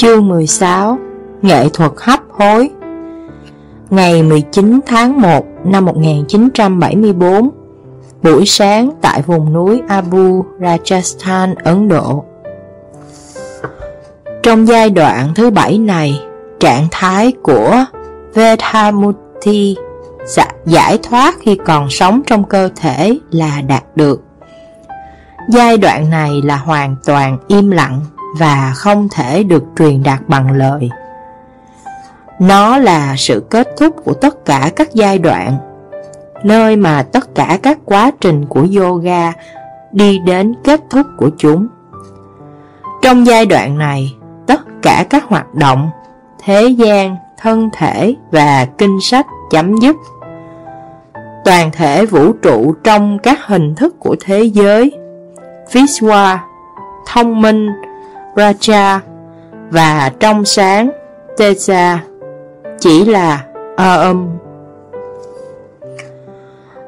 Chương 16 Nghệ thuật hấp hối. Ngày 19 tháng 1 năm 1974 Buổi sáng tại vùng núi Abu Rajasthan, Ấn Độ. Trong giai đoạn thứ bảy này, trạng thái của Vedhamuti giải thoát khi còn sống trong cơ thể là đạt được. Giai đoạn này là hoàn toàn im lặng và không thể được truyền đạt bằng lời. Nó là sự kết thúc của tất cả các giai đoạn, nơi mà tất cả các quá trình của yoga đi đến kết thúc của chúng. Trong giai đoạn này, tất cả các hoạt động, thế gian, thân thể và kinh sách chấm dứt. Toàn thể vũ trụ trong các hình thức của thế giới, Vishwa, thông minh, Raja và trong sáng Teja chỉ là Aum.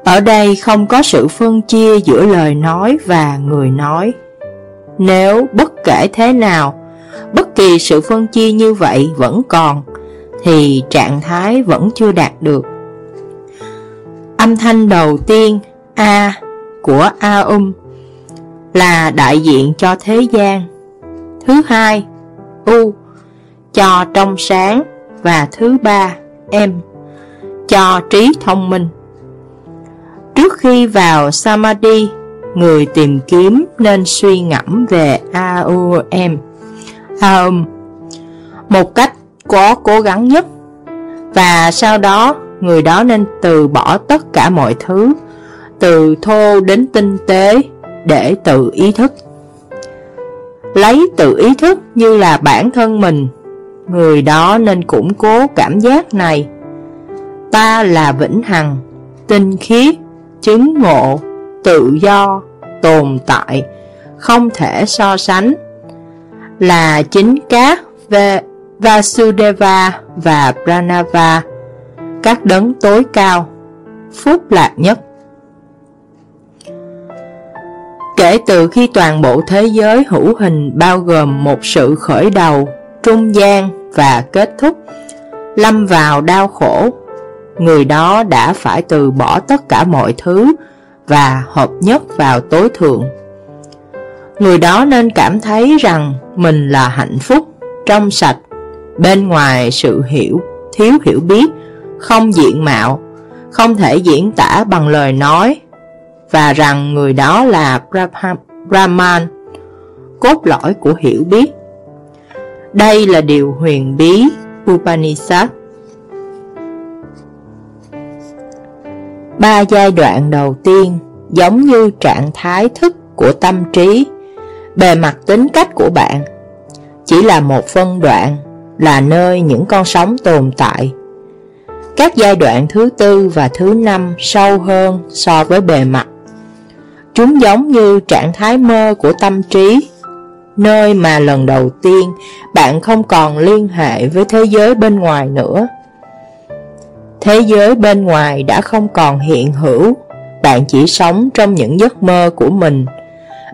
Ở đây không có sự phân chia giữa lời nói và người nói. Nếu bất kể thế nào, bất kỳ sự phân chia như vậy vẫn còn, thì trạng thái vẫn chưa đạt được. Âm thanh đầu tiên A của a âm là đại diện cho thế gian Thứ hai, U. Cho trong sáng. Và thứ ba, m. Cho trí thông minh. Trước khi vào Samadhi, người tìm kiếm nên suy ngẫm về AUM, AUM một cách có cố gắng nhất. Và sau đó người đó nên từ bỏ tất cả mọi thứ. Từ thô đến tinh tế để tự ý thức lấy tự ý thức như là bản thân mình, người đó nên củng cố cảm giác này. Ta là vĩnh hằng, tinh khiết, chứng ngộ, tự do, tồn tại, không thể so sánh, là chính các Vasudeva và Pranava, các đấng tối cao, phúc lạc nhất. Kể từ khi toàn bộ thế giới hữu hình bao gồm một sự khởi đầu, trung gian và kết thúc, lâm vào đau khổ, người đó đã phải từ bỏ tất cả mọi thứ và hợp nhất vào tối thượng. Người đó nên cảm thấy rằng mình là hạnh phúc, trong sạch, bên ngoài sự hiểu, thiếu hiểu biết, không diện mạo, không thể diễn tả bằng lời nói và rằng người đó là Brahman, cốt lõi của hiểu biết. Đây là điều huyền bí Upanishad. Ba giai đoạn đầu tiên giống như trạng thái thức của tâm trí, bề mặt tính cách của bạn, chỉ là một phân đoạn, là nơi những con sóng tồn tại. Các giai đoạn thứ tư và thứ năm sâu hơn so với bề mặt Chúng giống như trạng thái mơ của tâm trí, nơi mà lần đầu tiên bạn không còn liên hệ với thế giới bên ngoài nữa. Thế giới bên ngoài đã không còn hiện hữu, bạn chỉ sống trong những giấc mơ của mình.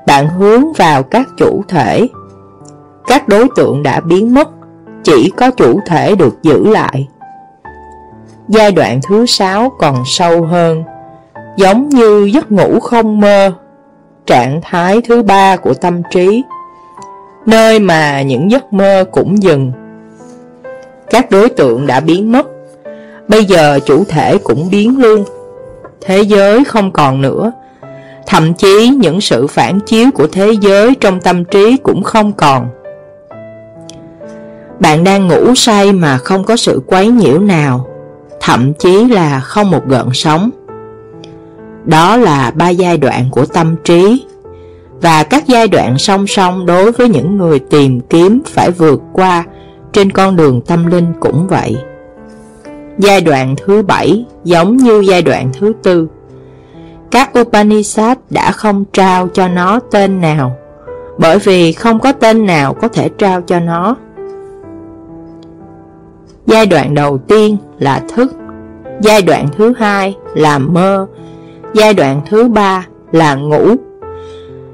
Bạn hướng vào các chủ thể. Các đối tượng đã biến mất, chỉ có chủ thể được giữ lại. Giai đoạn thứ sáu còn sâu hơn giống như giấc ngủ không mơ, trạng thái thứ ba của tâm trí, nơi mà những giấc mơ cũng dừng. Các đối tượng đã biến mất, bây giờ chủ thể cũng biến luôn. Thế giới không còn nữa, thậm chí những sự phản chiếu của thế giới trong tâm trí cũng không còn. Bạn đang ngủ say mà không có sự quấy nhiễu nào, thậm chí là không một gợn sóng. Đó là ba giai đoạn của tâm trí và các giai đoạn song song đối với những người tìm kiếm phải vượt qua trên con đường tâm linh cũng vậy. Giai đoạn thứ bảy giống như giai đoạn thứ tư. Các Upanishad đã không trao cho nó tên nào, bởi vì không có tên nào có thể trao cho nó. Giai đoạn đầu tiên là thức, giai đoạn thứ hai là mơ, giai đoạn thứ ba là ngủ,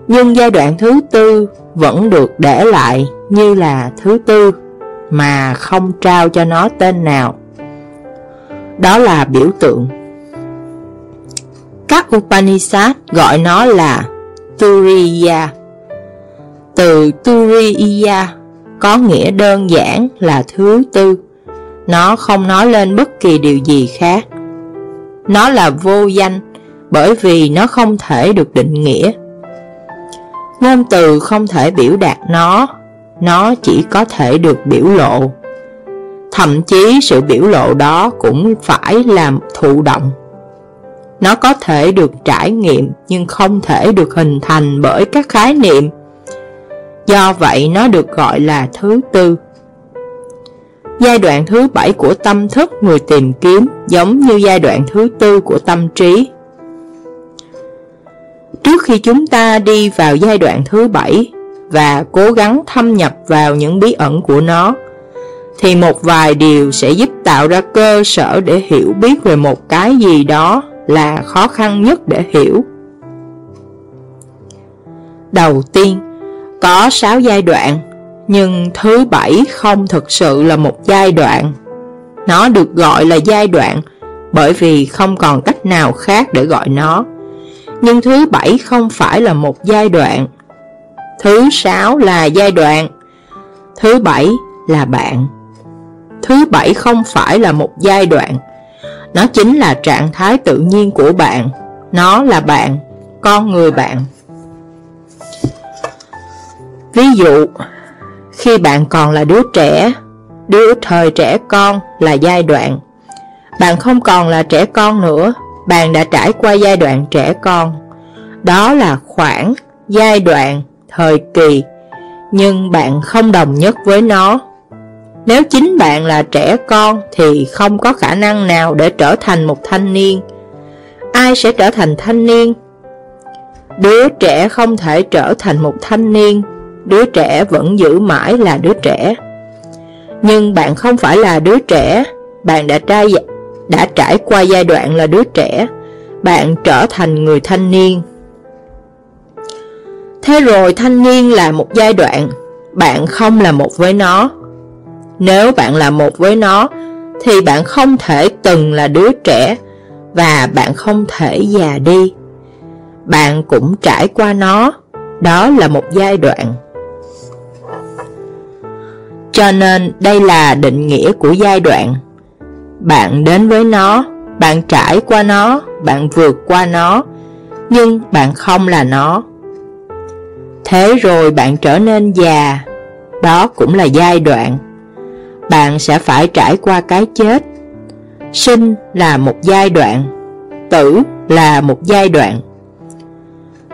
nhưng giai đoạn thứ tư vẫn được để lại như là thứ tư, mà không trao cho nó tên nào. Đó là biểu tượng. Các Upanishad gọi nó là Turiya. Từ Turiya có nghĩa đơn giản là thứ tư. Nó không nói lên bất kỳ điều gì khác. Nó là vô danh bởi vì nó không thể được định nghĩa. Ngôn từ không thể biểu đạt nó, nó chỉ có thể được biểu lộ. Thậm chí sự biểu lộ đó cũng phải làm thụ động. Nó có thể được trải nghiệm nhưng không thể được hình thành bởi các khái niệm. Do vậy nó được gọi là thứ tư. Giai đoạn thứ bảy của tâm thức người tìm kiếm giống như giai đoạn thứ tư của tâm trí. Trước khi chúng ta đi vào giai đoạn thứ bảy và cố gắng thâm nhập vào những bí ẩn của nó, thì một vài điều sẽ giúp tạo ra cơ sở để hiểu biết về một cái gì đó là khó khăn nhất để hiểu. Đầu tiên, có 6 giai đoạn, nhưng thứ bảy không thực sự là một giai đoạn. Nó được gọi là giai đoạn bởi vì không còn cách nào khác để gọi nó. Nhưng thứ bảy không phải là một giai đoạn. Thứ sáu là giai đoạn. Thứ bảy là bạn. Thứ bảy không phải là một giai đoạn. Nó chính là trạng thái tự nhiên của bạn. Nó là bạn, con người bạn. Ví dụ, khi bạn còn là đứa trẻ, đứa thời trẻ con là giai đoạn. Bạn không còn là trẻ con nữa, bạn đã trải qua giai đoạn trẻ con. Đó là khoảng, giai đoạn, thời kỳ, nhưng bạn không đồng nhất với nó. Nếu chính bạn là trẻ con thì không có khả năng nào để trở thành một thanh niên. Ai sẽ trở thành thanh niên? Đứa trẻ không thể trở thành một thanh niên, đứa trẻ vẫn giữ mãi là đứa trẻ. Nhưng bạn không phải là đứa trẻ, bạn đã trai đã trải qua giai đoạn là đứa trẻ, bạn trở thành người thanh niên. Thế rồi thanh niên là một giai đoạn, bạn không là một với nó. Nếu bạn là một với nó, thì bạn không thể từng là đứa trẻ, và bạn không thể già đi. Bạn cũng trải qua nó, đó là một giai đoạn. Cho nên đây là định nghĩa của giai đoạn. Bạn đến với nó, bạn trải qua nó, bạn vượt qua nó, nhưng bạn không là nó. Thế rồi bạn trở nên già, đó cũng là giai đoạn. Bạn sẽ phải trải qua cái chết. Sinh là một giai đoạn, tử là một giai đoạn.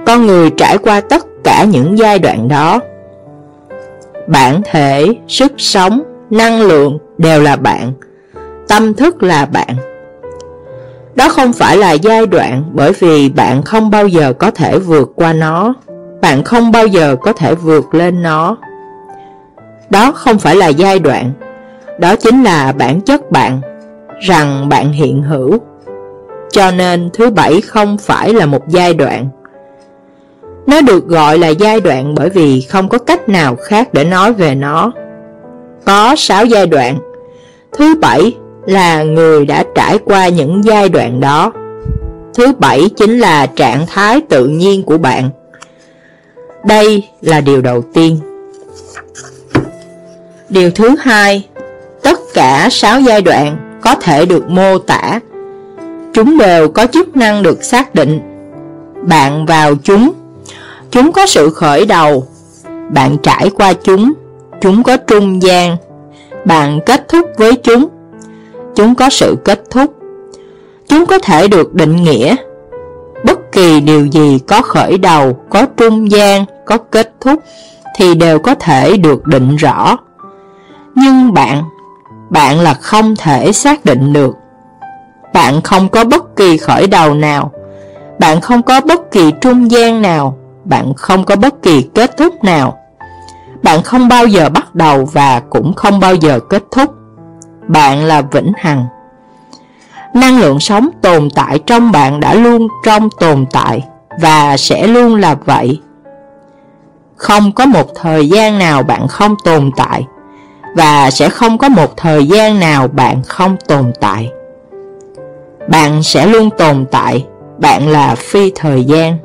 Con người trải qua tất cả những giai đoạn đó. Bản thể, sức sống, năng lượng đều là bạn. Tâm thức là bạn. Đó không phải là giai đoạn bởi vì bạn không bao giờ có thể vượt qua nó. Bạn không bao giờ có thể vượt lên nó. Đó không phải là giai đoạn. Đó chính là bản chất bạn, rằng bạn hiện hữu. Cho nên thứ bảy không phải là một giai đoạn. Nó được gọi là giai đoạn bởi vì không có cách nào khác để nói về nó. Có 6 giai đoạn. Thứ bảy là người đã trải qua những giai đoạn đó. Thứ bảy chính là trạng thái tự nhiên của bạn. Đây là điều đầu tiên. Điều thứ hai, tất cả 6 giai đoạn có thể được mô tả. Chúng đều có chức năng được xác định. Bạn vào chúng Chúng có sự khởi đầu Bạn trải qua chúng Chúng có trung gian Bạn kết thúc với chúng Chúng có sự kết thúc. Chúng có thể được định nghĩa. Bất kỳ điều gì có khởi đầu, có trung gian, có kết thúc Thì đều có thể được định rõ. Nhưng bạn, bạn là không thể xác định được. Bạn không có bất kỳ khởi đầu nào. Bạn không có bất kỳ trung gian nào. Bạn không có bất kỳ kết thúc nào. Bạn không bao giờ bắt đầu và cũng không bao giờ kết thúc. Bạn là vĩnh hằng. Năng lượng sống tồn tại trong bạn đã luôn trong tồn tại và sẽ luôn là vậy. Không có một thời gian nào bạn không tồn tại. và sẽ không có một thời gian nào bạn không tồn tại. Bạn sẽ luôn tồn tại, bạn là phi thời gian.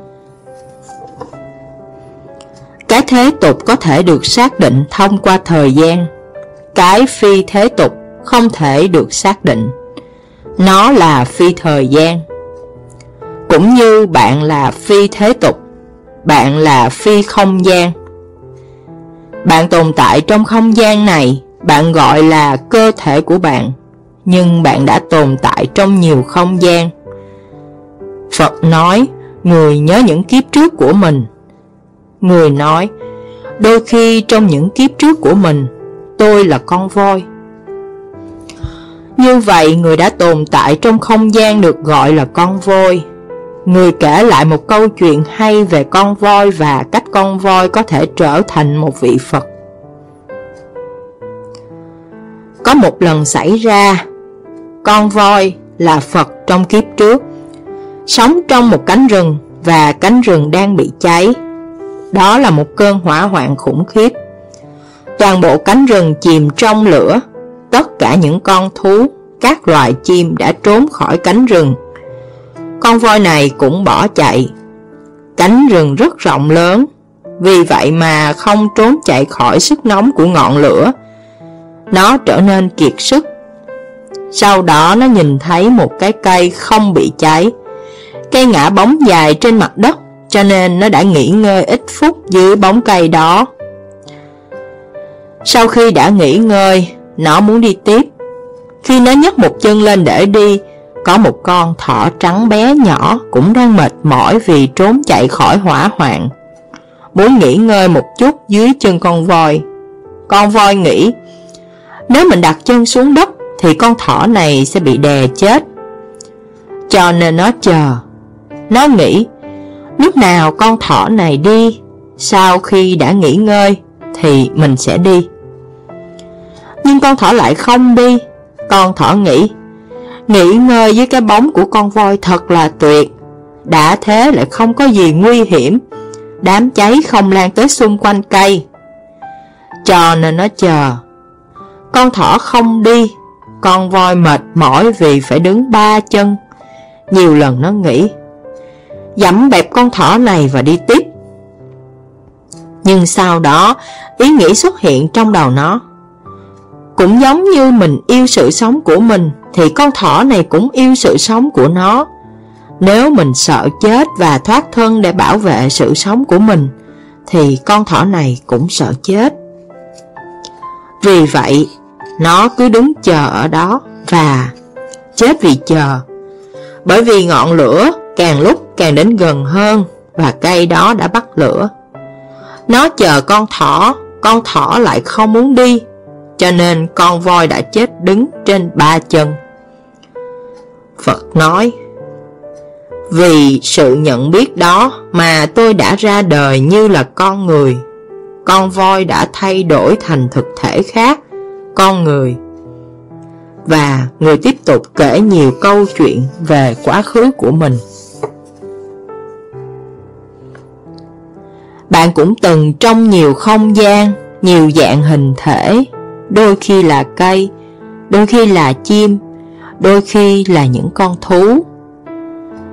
Cái thế tục có thể được xác định thông qua thời gian, cái phi thế tục không thể được xác định. Nó là phi thời gian. Cũng như bạn là phi thế tục, bạn là phi không gian. Bạn tồn tại trong không gian này, bạn gọi là cơ thể của bạn, nhưng bạn đã tồn tại trong nhiều không gian. Phật nói, người nhớ những kiếp trước của mình. Người nói, đôi khi trong những kiếp trước của mình, tôi là con voi. Như vậy, người đã tồn tại trong không gian được gọi là con voi. Người kể lại một câu chuyện hay về con voi và cách con voi có thể trở thành một vị Phật. Có một lần xảy ra, con voi là Phật trong kiếp trước, sống trong một cánh rừng và cánh rừng đang bị cháy. Đó là một cơn hỏa hoạn khủng khiếp. Toàn bộ cánh rừng chìm trong lửa, tất cả những con thú, các loài chim đã trốn khỏi cánh rừng. Con voi này cũng bỏ chạy. Cánh rừng rất rộng lớn, vì vậy mà không trốn chạy khỏi sức nóng của ngọn lửa. Nó trở nên kiệt sức. Sau đó nó nhìn thấy một cái cây không bị cháy. Cây ngã bóng dài trên mặt đất, cho nên nó đã nghỉ ngơi ít phút dưới bóng cây đó. Sau khi đã nghỉ ngơi, nó muốn đi tiếp. Khi nó nhấc một chân lên để đi, có một con thỏ trắng bé nhỏ cũng đang mệt mỏi vì trốn chạy khỏi hỏa hoạn. Muốn nghỉ ngơi một chút dưới chân con voi. Con voi nghĩ, nếu mình đặt chân xuống đất thì con thỏ này sẽ bị đè chết. Cho nên nó chờ. Nó nghĩ, lúc nào con thỏ này đi, sau khi đã nghỉ ngơi thì mình sẽ đi. Nhưng con thỏ lại không đi, con thỏ nghĩ, nghỉ ngơi với cái bóng của con voi thật là tuyệt. Đã thế lại không có gì nguy hiểm, đám cháy không lan tới xung quanh cây. Cho nên nó chờ. Con thỏ không đi, con voi mệt mỏi vì phải đứng ba chân. Nhiều lần nó nghĩ, dẫm bẹp con thỏ này và đi tiếp. Nhưng sau đó, ý nghĩ xuất hiện trong đầu nó. Cũng giống như mình yêu sự sống của mình, Thì con thỏ này cũng yêu sự sống của nó. Nếu mình sợ chết và thoát thân để bảo vệ sự sống của mình, Thì con thỏ này cũng sợ chết. Vì vậy, Nó cứ đứng chờ ở đó Và chết vì chờ. Bởi vì ngọn lửa càng lúc càng đến gần hơn Và cây đó đã bắt lửa. Nó chờ con thỏ Con thỏ lại không muốn đi cho nên con voi đã chết đứng trên ba chân. Phật nói, Vì sự nhận biết đó mà tôi đã ra đời như là con người, con voi đã thay đổi thành thực thể khác, con người. Và người tiếp tục kể nhiều câu chuyện về quá khứ của mình. Bạn cũng từng trong nhiều không gian, nhiều dạng hình thể đôi khi là cây, đôi khi là chim, đôi khi là những con thú.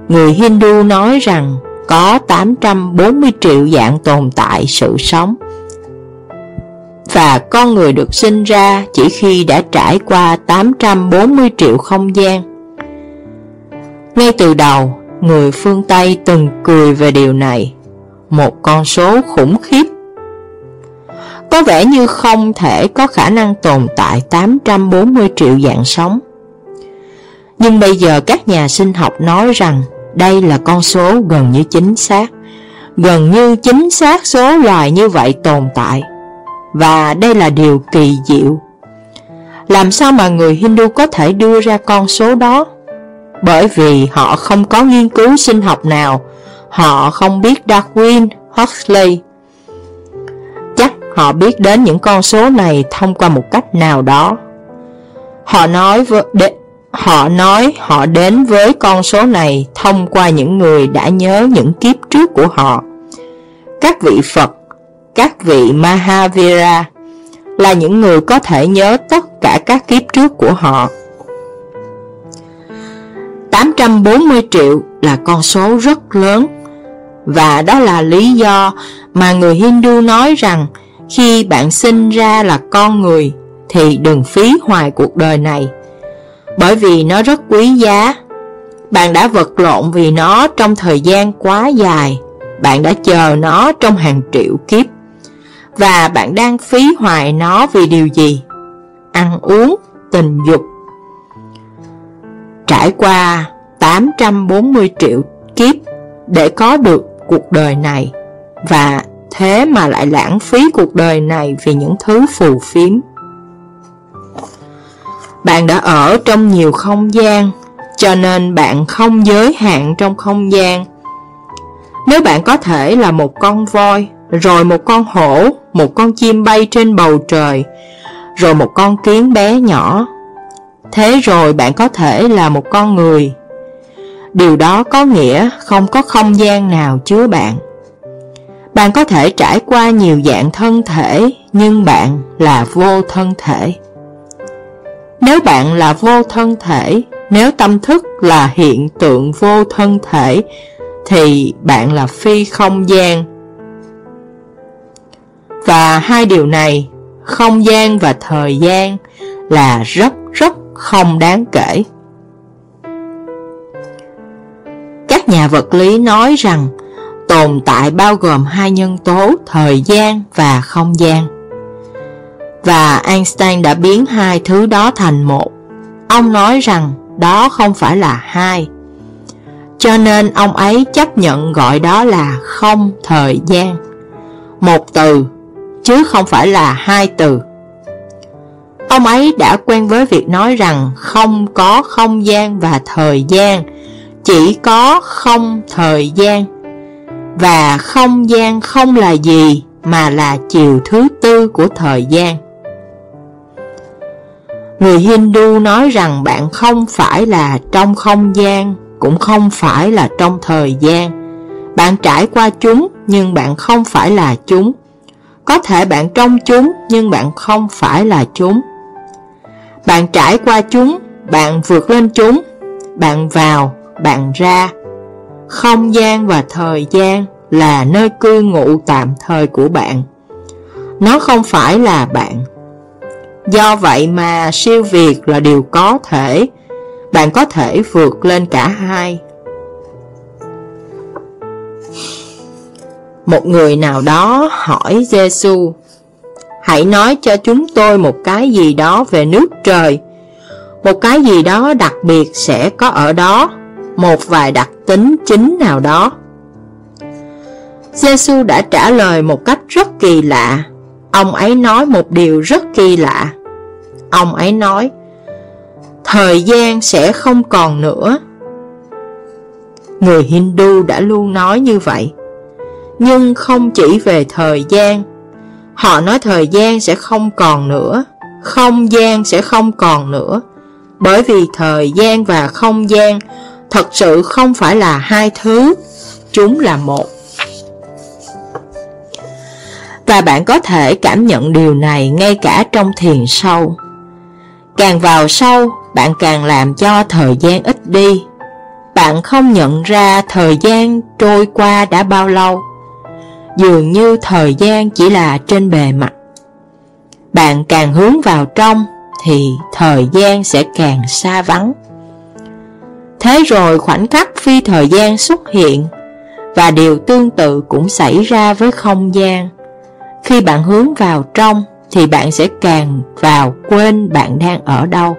Người Hindu nói rằng có 840 triệu dạng tồn tại sự sống. Và con người được sinh ra chỉ khi đã trải qua 840 triệu không gian. Ngay từ đầu, người phương Tây từng cười về điều này, một con số khủng khiếp có vẻ như không thể có khả năng tồn tại 840 triệu dạng sống. Nhưng bây giờ các nhà sinh học nói rằng đây là con số gần như chính xác. Gần như chính xác số loài như vậy tồn tại. Và đây là điều kỳ diệu. Làm sao mà người Hindu có thể đưa ra con số đó? Bởi vì họ không có nghiên cứu sinh học nào, họ không biết Darwin, Huxley Họ biết đến những con số này thông qua một cách nào đó. Họ nói với, họ nói họ đến với con số này thông qua những người đã nhớ những kiếp trước của họ. Các vị Phật, các vị Mahavira, là những người có thể nhớ tất cả các kiếp trước của họ. 840 triệu là con số rất lớn và đó là lý do mà người Hindu nói rằng khi bạn sinh ra là con người thì đừng phí hoài cuộc đời này bởi vì nó rất quý giá. Bạn đã vật lộn vì nó trong thời gian quá dài, bạn đã chờ nó trong hàng triệu kiếp và bạn đang phí hoài nó vì điều gì? Ăn uống, tình dục. Trải qua 840 triệu kiếp để có được cuộc đời này và thế mà lại lãng phí cuộc đời này vì những thứ phù phiếm. Bạn đã ở trong nhiều không gian, cho nên bạn không giới hạn trong không gian. Nếu bạn có thể là một con voi, rồi một con hổ, một con chim bay trên bầu trời, rồi một con kiến bé nhỏ, thế rồi bạn có thể là một con người. Điều đó có nghĩa không có không gian nào chứa bạn. Bạn có thể trải qua nhiều dạng thân thể, nhưng bạn là vô thân thể. Nếu bạn là vô thân thể, nếu tâm thức là hiện tượng vô thân thể, thì bạn là phi không gian. Và hai điều này, không gian và thời gian, là rất rất không đáng kể. Các nhà vật lý nói rằng tồn tại bao gồm hai nhân tố thời gian và không gian và Einstein đã biến hai thứ đó thành một. Ông nói rằng đó không phải là hai. Cho nên ông ấy chấp nhận gọi đó là không thời gian. Một từ, chứ không phải là hai từ. Ông ấy đã quen với việc nói rằng không có không gian và thời gian, chỉ có không thời gian. Và không gian không là gì mà là chiều thứ tư của thời gian. Người Hindu nói rằng bạn không phải là trong không gian, cũng không phải là trong thời gian. Bạn trải qua chúng, nhưng bạn không phải là chúng. Có thể bạn trong chúng, nhưng bạn không phải là chúng. Bạn trải qua chúng, bạn vượt lên chúng, bạn vào, bạn ra. Không gian và thời gian là nơi cư ngụ tạm thời của bạn. Nó không phải là bạn, Do vậy mà siêu việt là điều có thể, bạn có thể vượt lên cả hai. Một người nào đó hỏi Giêsu, hãy nói cho chúng tôi một cái gì đó về nước trời, một cái gì đó đặc biệt sẽ có ở đó, một vài đặc tính chính nào đó. Giêsu đã trả lời một cách rất kỳ lạ Ông ấy nói một điều rất kỳ lạ. Ông ấy nói, thời gian sẽ không còn nữa. Người Hindu đã luôn nói như vậy. Nhưng không chỉ về thời gian. Họ nói thời gian sẽ không còn nữa. Không gian sẽ không còn nữa. Bởi vì thời gian và không gian thật sự không phải là hai thứ. Chúng là một và bạn có thể cảm nhận điều này ngay cả trong thiền sâu. Càng vào sâu, bạn càng làm cho thời gian ít đi. Bạn không nhận ra thời gian trôi qua đã bao lâu. Dường như thời gian chỉ là trên bề mặt. Bạn càng hướng vào trong thì thời gian sẽ càng xa vắng. Thế rồi khoảnh khắc phi thời gian xuất hiện, và điều tương tự cũng xảy ra với không gian. Khi bạn hướng vào trong, thì bạn sẽ càng vào quên bạn đang ở đâu.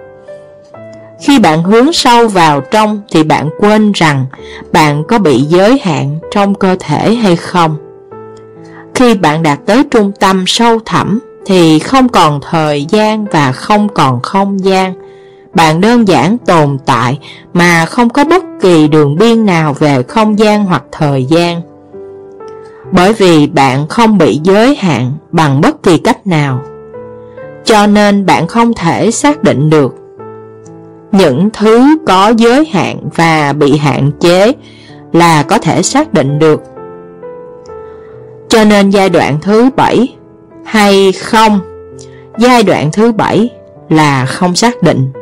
Khi bạn hướng sâu vào trong, thì bạn quên rằng bạn có bị giới hạn trong cơ thể hay không. Khi bạn đạt tới trung tâm sâu thẳm, thì không còn thời gian và không còn không gian. Bạn đơn giản, tồn tại, mà không có bất kỳ đường biên nào về không gian hoặc thời gian bởi vì bạn không bị giới hạn bằng bất kỳ cách nào. Cho nên bạn không thể xác định được những thứ có giới hạn và bị hạn chế là có thể xác định được. Cho nên giai đoạn thứ 7 hay không Giai đoạn thứ bảy là không xác định.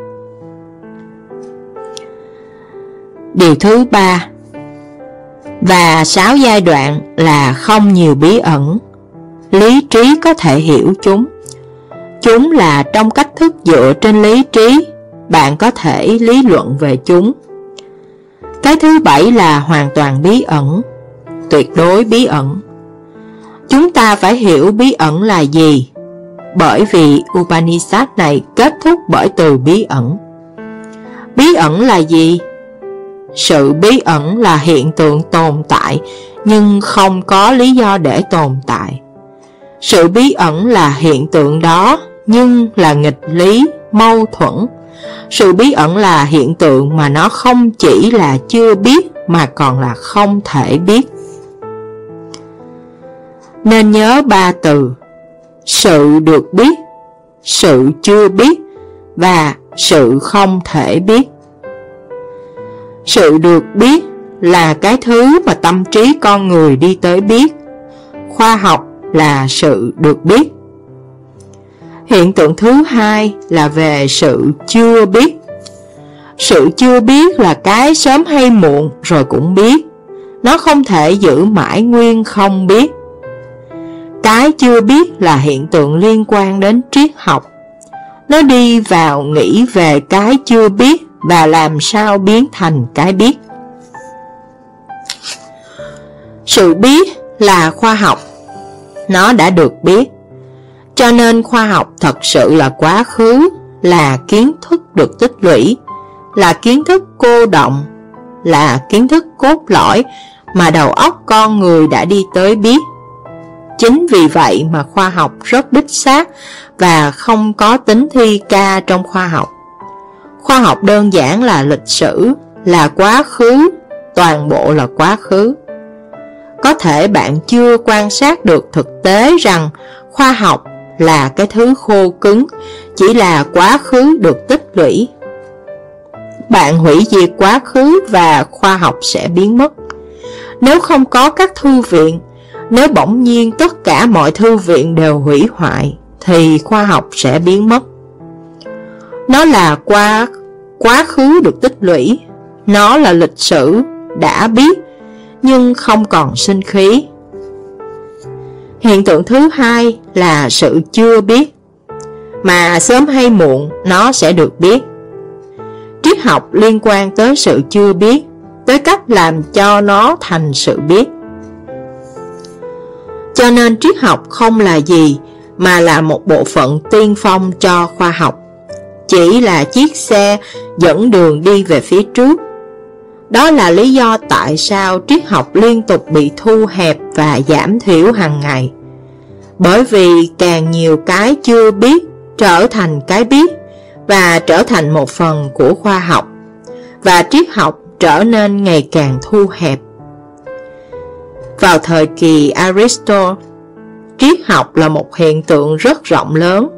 Điều thứ ba. Và sáu giai đoạn là không nhiều bí ẩn. Lý trí có thể hiểu chúng. Chúng là trong cách thức dựa trên lý trí, Bạn có thể lý luận về chúng. Cái thứ bảy là hoàn toàn bí ẩn, Tuyệt đối bí ẩn. Chúng ta phải hiểu bí ẩn là gì, Bởi vì Upanishad này kết thúc bởi từ bí ẩn. Bí ẩn là gì? Sự bí ẩn là hiện tượng tồn tại nhưng không có lý do để tồn tại. Sự bí ẩn là hiện tượng đó nhưng là nghịch lý, mâu thuẫn. Sự bí ẩn là hiện tượng mà nó không chỉ là chưa biết mà còn là không thể biết. Nên nhớ ba từ Sự được biết, sự chưa biết và sự không thể biết. Sự được biết là cái thứ mà tâm trí con người đi tới biết. Khoa học là sự được biết. Hiện tượng thứ hai là về sự chưa biết. Sự chưa biết là cái sớm hay muộn rồi cũng biết. Nó không thể giữ mãi nguyên không biết. Cái chưa biết là hiện tượng liên quan đến triết học. Nó đi vào nghĩ về cái chưa biết và làm sao biến thành cái biết. Sự biết là khoa học, nó đã được biết, cho nên khoa học thật sự là quá khứ, là kiến thức được tích lũy, là kiến thức cô động, là kiến thức cốt lõi mà đầu óc con người đã đi tới biết. Chính vì vậy mà khoa học rất đích xác và không có tính thi ca trong khoa học. Khoa học đơn giản là lịch sử, là quá khứ, toàn bộ là quá khứ. Có thể bạn chưa quan sát được thực tế rằng khoa học là cái thứ khô cứng, chỉ là quá khứ được tích lũy. Bạn hủy diệt quá khứ và khoa học sẽ biến mất. Nếu không có các thư viện, nếu bỗng nhiên tất cả mọi thư viện đều hủy hoại, thì khoa học sẽ biến mất. Nó là quá, quá khứ được tích lũy, nó là lịch sử, đã biết, nhưng không còn sinh khí. Hiện tượng thứ hai là sự chưa biết, mà sớm hay muộn nó sẽ được biết. Triết học liên quan tới sự chưa biết, tới cách làm cho nó thành sự biết. Cho nên triết học không là gì mà là một bộ phận tiên phong cho khoa học. Chỉ là chiếc xe dẫn đường đi về phía trước. Đó là lý do tại sao triết học liên tục bị thu hẹp và giảm thiểu hàng ngày. Bởi vì càng nhiều cái chưa biết trở thành cái biết và trở thành một phần của khoa học và triết học trở nên ngày càng thu hẹp. Vào thời kỳ Aristotle, triết học là một hiện tượng rất rộng lớn.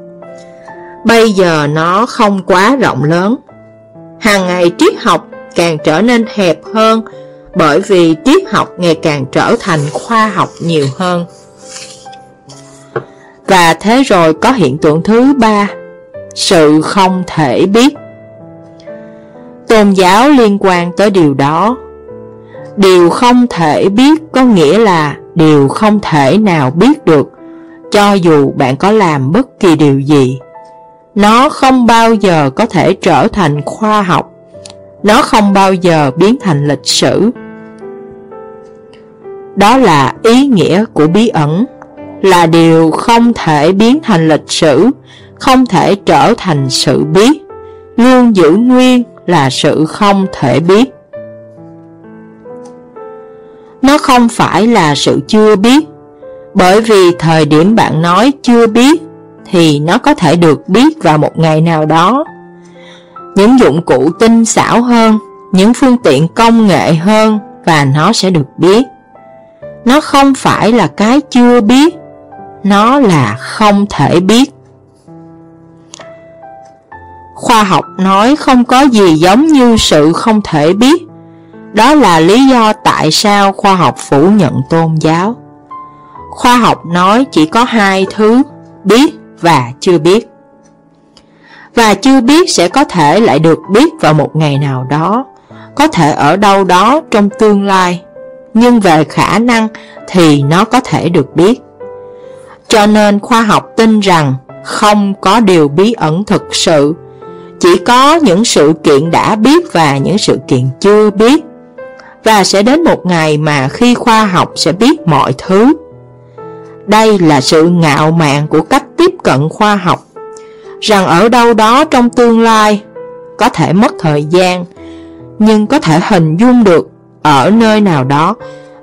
Bây giờ nó không quá rộng lớn. Hàng ngày triết học càng trở nên hẹp hơn bởi vì triết học ngày càng trở thành khoa học nhiều hơn. Và thế rồi có hiện tượng thứ ba, sự không thể biết. Tôn giáo liên quan tới điều đó. Điều không thể biết có nghĩa là điều không thể nào biết được, cho dù bạn có làm bất kỳ điều gì. Nó không bao giờ có thể trở thành khoa học, nó không bao giờ biến thành lịch sử. Đó là ý nghĩa của bí ẩn, là điều không thể biến thành lịch sử, không thể trở thành sự biết, luôn giữ nguyên là sự không thể biết. Nó không phải là sự chưa biết, bởi vì thời điểm bạn nói chưa biết thì nó có thể được biết vào một ngày nào đó. Những dụng cụ tinh xảo hơn, những phương tiện công nghệ hơn và nó sẽ được biết. Nó không phải là cái chưa biết, nó là không thể biết. Khoa học nói không có gì giống như sự không thể biết, đó là lý do tại sao khoa học phủ nhận tôn giáo. Khoa học nói chỉ có hai thứ, biết và chưa biết. Và chưa biết sẽ có thể lại được biết vào một ngày nào đó, có thể ở đâu đó trong tương lai, nhưng về khả năng thì nó có thể được biết. Cho nên khoa học tin rằng không có điều bí ẩn thực sự, chỉ có những sự kiện đã biết và những sự kiện chưa biết. Và sẽ đến một ngày mà khi khoa học sẽ biết mọi thứ. Đây là sự ngạo mạn của cách tiếp cận khoa học, rằng ở đâu đó trong tương lai, có thể mất thời gian, nhưng có thể hình dung được ở nơi nào đó,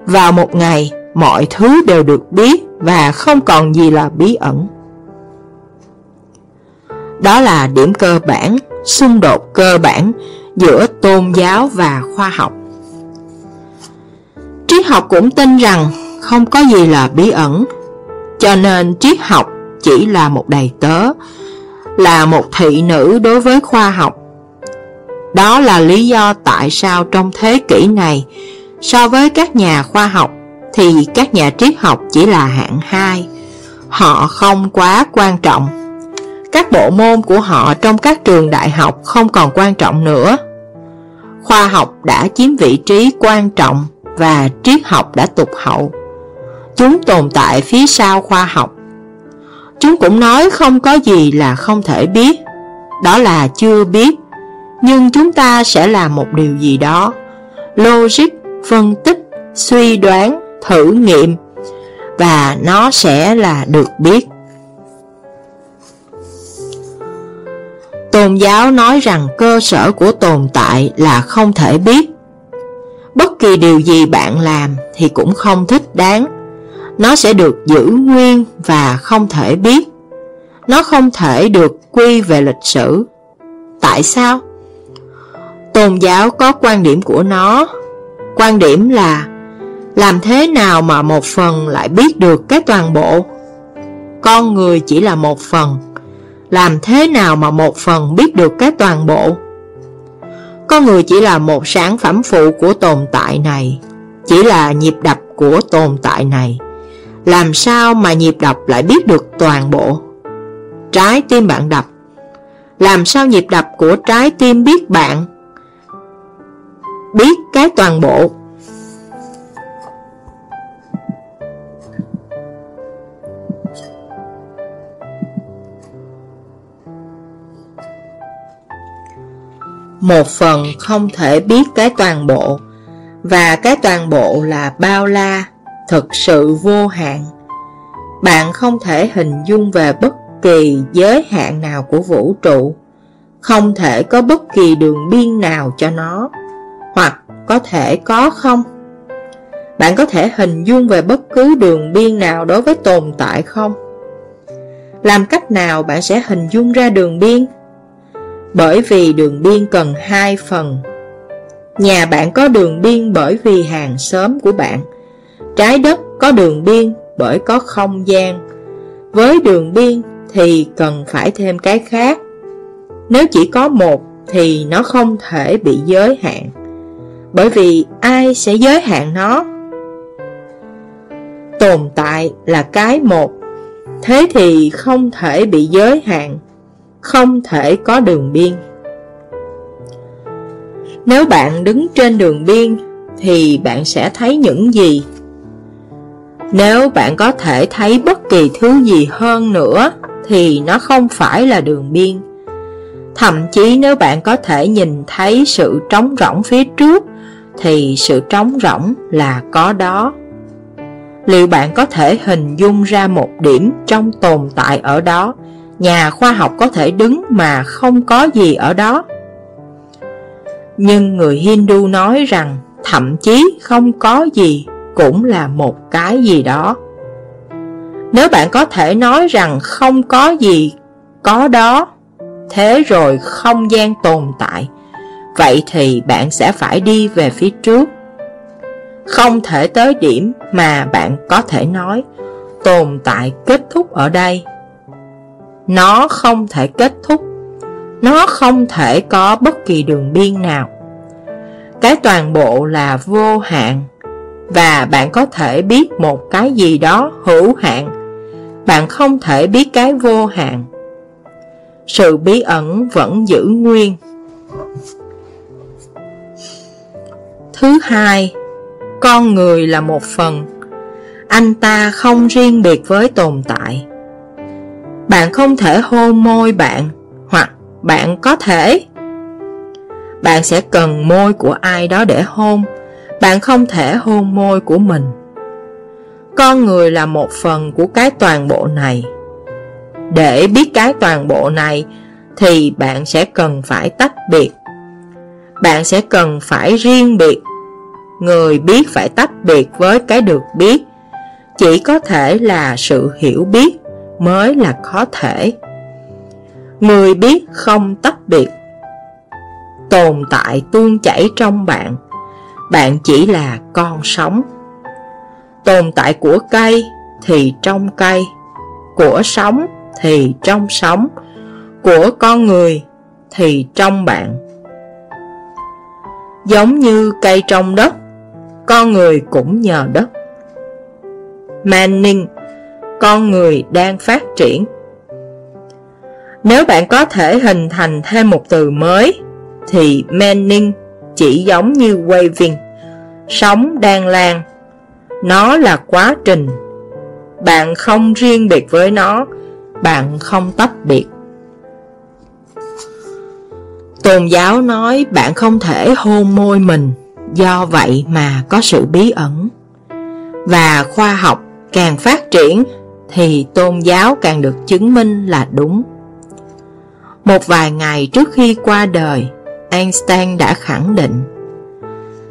vào một ngày mọi thứ đều được biết và không còn gì là bí ẩn. Đó là điểm cơ bản, xung đột cơ bản giữa tôn giáo và khoa học. Triết học cũng tin rằng không có gì là bí ẩn, cho nên triết học chỉ là một đầy tớ, là một thị nữ đối với khoa học. Đó là lý do tại sao trong thế kỷ này, so với các nhà khoa học, thì các nhà triết học chỉ là hạng hai. Họ không quá quan trọng. Các bộ môn của họ trong các trường đại học không còn quan trọng nữa. Khoa học đã chiếm vị trí quan trọng và triết học đã tụt hậu. Chúng tồn tại phía sau khoa học. Chúng cũng nói không có gì là không thể biết, đó là chưa biết, nhưng chúng ta sẽ làm một điều gì đó. Logic, phân tích, suy đoán, thử nghiệm, và nó sẽ là được biết. Tôn giáo nói rằng cơ sở của tồn tại là không thể biết. Bất kỳ điều gì bạn làm thì cũng không thích đáng. Nó sẽ được giữ nguyên và không thể biết. Nó không thể được quy về lịch sử. Tại sao? Tôn giáo có quan điểm của nó. Quan điểm là làm thế nào mà một phần lại biết được cái toàn bộ? Con người chỉ là một phần làm thế nào mà một phần biết được cái toàn bộ? Con người chỉ là một sản phẩm phụ của tồn tại này, chỉ là nhịp đập của tồn tại này. Làm sao mà nhịp đập lại biết được toàn bộ? Trái tim bạn đập. Làm sao nhịp đập của trái tim biết bạn? Biết cái toàn bộ một phần không thể biết cái toàn bộ, và cái toàn bộ là bao la, thực sự vô hạn. Bạn không thể hình dung về bất kỳ giới hạn nào của vũ trụ, không thể có bất kỳ đường biên nào cho nó, hoặc có thể có không? Bạn có thể hình dung về bất cứ đường biên nào đối với tồn tại không? Làm cách nào bạn sẽ hình dung ra đường biên? bởi vì đường biên cần hai phần. Nhà bạn có đường biên bởi vì hàng xóm của bạn. Trái đất có đường biên bởi có không gian. Với đường biên thì cần phải thêm cái khác. Nếu chỉ có một thì nó không thể bị giới hạn. Bởi vì ai sẽ giới hạn nó? Tồn tại là cái một, thế thì không thể bị giới hạn không thể có đường biên. Nếu bạn đứng trên đường biên thì bạn sẽ thấy những gì? Nếu bạn có thể thấy bất kỳ thứ gì hơn nữa, thì nó không phải là đường biên. Thậm chí nếu bạn có thể nhìn thấy sự trống rỗng phía trước, thì sự trống rỗng là có đó. Liệu bạn có thể hình dung ra một điểm trong tồn tại ở đó nhà khoa học có thể đứng mà không có gì ở đó. Nhưng người Hindu nói rằng thậm chí không có gì cũng là một cái gì đó. Nếu bạn có thể nói rằng không có gì có đó, thế rồi không gian tồn tại, vậy thì bạn sẽ phải đi về phía trước. Không thể tới điểm mà bạn có thể nói tồn tại kết thúc ở đây nó không thể kết thúc Nó không thể có bất kỳ đường biên nào Cái toàn bộ là vô hạn và bạn có thể biết một cái gì đó hữu hạn bạn không thể biết cái vô hạn. Sự bí ẩn vẫn giữ nguyên. Thứ hai, con người là một phần. Anh ta không riêng biệt với tồn tại. Bạn không thể hôn môi bạn, hoặc bạn có thể. Bạn sẽ cần môi của ai đó để hôn, bạn không thể hôn môi của mình. Con người là một phần của cái toàn bộ này. Để biết cái toàn bộ này, thì bạn sẽ cần phải tách biệt. Bạn sẽ cần phải riêng biệt. Người biết phải tách biệt với cái được biết. Chỉ có thể là sự hiểu biết mới là có thể. Người biết không tách biệt. Tồn tại tuôn chảy trong bạn. Bạn chỉ là con sống. Tồn tại của cây thì trong cây, của sống thì trong sống, của con người thì trong bạn. Giống như cây trong đất, con người cũng nhờ đất. Manning, con người đang phát triển. Nếu bạn có thể hình thành thêm một từ mới, thì Manning chỉ giống như waving, sống đang lan. Nó là quá trình. Bạn không riêng biệt với nó, bạn không tách biệt. Tôn giáo nói bạn không thể hôn môi mình, do vậy mà có sự bí ẩn. Và khoa học càng phát triển thì tôn giáo càng được chứng minh là đúng. Một vài ngày trước khi qua đời, Einstein đã khẳng định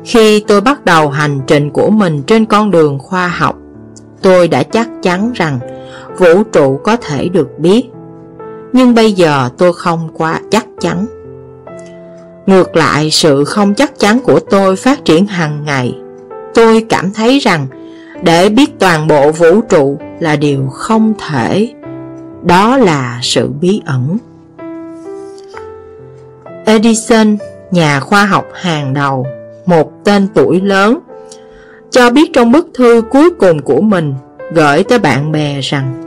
Khi tôi bắt đầu hành trình của mình trên con đường khoa học, tôi đã chắc chắn rằng vũ trụ có thể được biết. Nhưng bây giờ tôi không quá chắc chắn. Ngược lại, sự không chắc chắn của tôi phát triển hàng ngày. Tôi cảm thấy rằng để biết toàn bộ vũ trụ là điều không thể. Đó là sự bí ẩn. Edison, nhà khoa học hàng đầu, một tên tuổi lớn, cho biết trong bức thư cuối cùng của mình gửi tới bạn bè rằng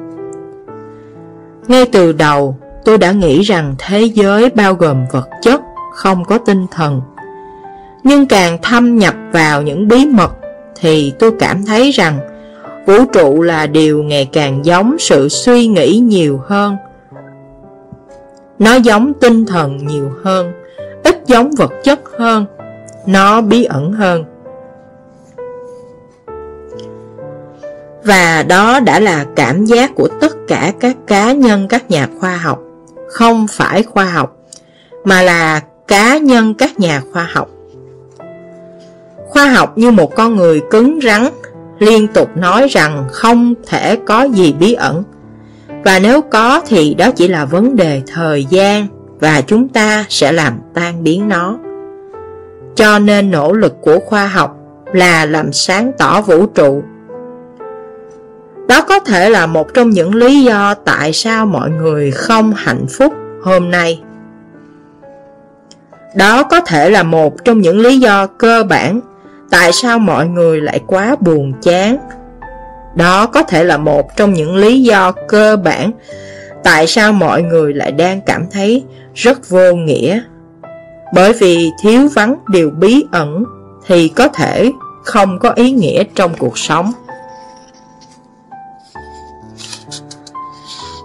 Ngay từ đầu, tôi đã nghĩ rằng thế giới bao gồm vật chất, không có tinh thần. Nhưng càng thâm nhập vào những bí mật thì tôi cảm thấy rằng vũ trụ là điều ngày càng giống sự suy nghĩ nhiều hơn. Nó giống tinh thần nhiều hơn, ít giống vật chất hơn, nó bí ẩn hơn. Và đó đã là cảm giác của tất cả các cá nhân các nhà khoa học, không phải khoa học, mà là cá nhân các nhà khoa học. Khoa học như một con người cứng rắn, liên tục nói rằng không thể có gì bí ẩn. Và nếu có thì đó chỉ là vấn đề thời gian và chúng ta sẽ làm tan biến nó. Cho nên nỗ lực của khoa học là làm sáng tỏ vũ trụ. Đó có thể là một trong những lý do tại sao mọi người không hạnh phúc hôm nay. Đó có thể là một trong những lý do cơ bản Tại sao mọi người lại quá buồn chán? Đó có thể là một trong những lý do cơ bản Tại sao mọi người lại đang cảm thấy rất vô nghĩa. Bởi vì thiếu vắng điều bí ẩn Thì có thể không có ý nghĩa trong cuộc sống.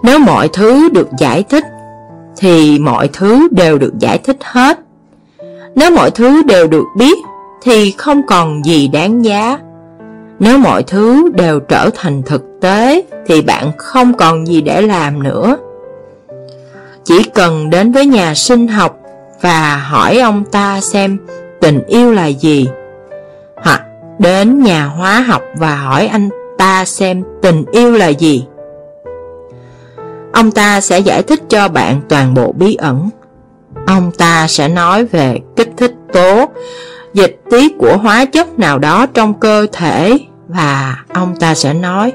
Nếu mọi thứ được giải thích, Thì mọi thứ đều được giải thích hết. Nếu mọi thứ đều được biết, thì không còn gì đáng giá. Nếu mọi thứ đều trở thành thực tế thì bạn không còn gì để làm nữa. Chỉ cần đến với nhà sinh học và hỏi ông ta xem tình yêu là gì. Hoặc đến nhà hóa học và hỏi anh ta xem tình yêu là gì. Ông ta sẽ giải thích cho bạn toàn bộ bí ẩn. Ông ta sẽ nói về kích thích tố, dịch tiết của hóa chất nào đó trong cơ thể và ông ta sẽ nói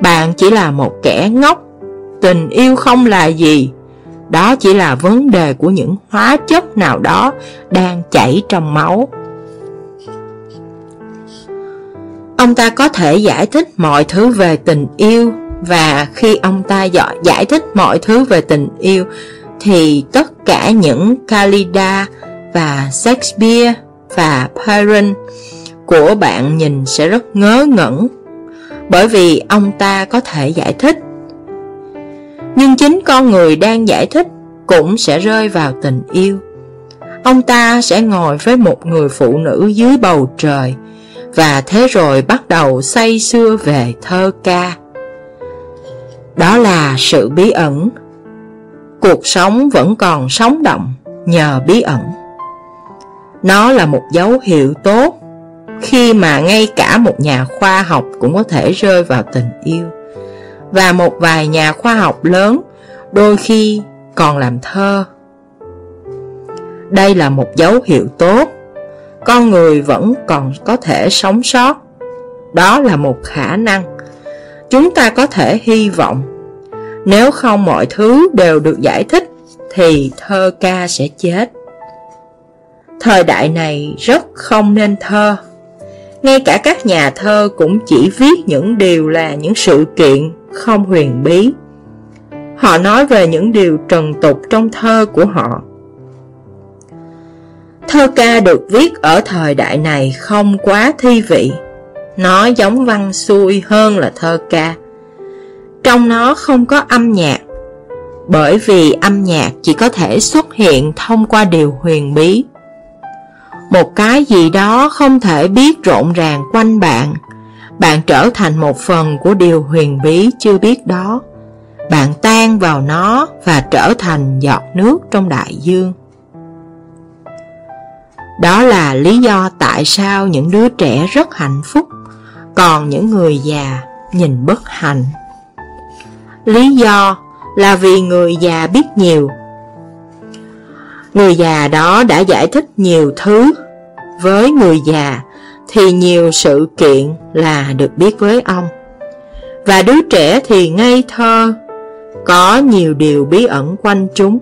bạn chỉ là một kẻ ngốc, tình yêu không là gì, đó chỉ là vấn đề của những hóa chất nào đó đang chảy trong máu. Ông ta có thể giải thích mọi thứ về tình yêu Và khi ông ta giải thích mọi thứ về tình yêu Thì tất cả những Kalida và Shakespeare và Byron của bạn nhìn sẽ rất ngớ ngẩn, Bởi vì ông ta có thể giải thích. Nhưng chính con người đang giải thích cũng sẽ rơi vào tình yêu. Ông ta sẽ ngồi với một người phụ nữ dưới bầu trời Và thế rồi bắt đầu say sưa về thơ ca. Đó là sự bí ẩn. Cuộc sống vẫn còn sống động nhờ bí ẩn. Nó là một dấu hiệu tốt khi mà ngay cả một nhà khoa học cũng có thể rơi vào tình yêu. Và một vài nhà khoa học lớn đôi khi còn làm thơ. Đây là một dấu hiệu tốt. Con người vẫn còn có thể sống sót. Đó là một khả năng. Chúng ta có thể hy vọng. Nếu không mọi thứ đều được giải thích, Thì thơ ca sẽ chết. Thời đại này rất không nên thơ. Ngay cả các nhà thơ cũng chỉ viết những điều là những sự kiện không huyền bí. Họ nói về những điều trần tục trong thơ của họ. Thơ ca được viết ở thời đại này không quá thi vị. Nó giống văn xuôi hơn là thơ ca. Trong nó không có âm nhạc. Bởi vì âm nhạc chỉ có thể xuất hiện thông qua điều huyền bí. Một cái gì đó không thể biết rộn ràng quanh bạn Bạn trở thành một phần của điều huyền bí chưa biết đó Bạn tan vào nó và trở thành giọt nước trong đại dương đó là lý do tại sao những đứa trẻ rất hạnh phúc, còn những người già nhìn bất hạnh. Lý do là vì người già biết nhiều. Người già đó đã giải thích nhiều thứ. Với người già thì nhiều sự kiện là được biết với ông. Và đứa trẻ thì ngây thơ, có nhiều điều bí ẩn quanh chúng.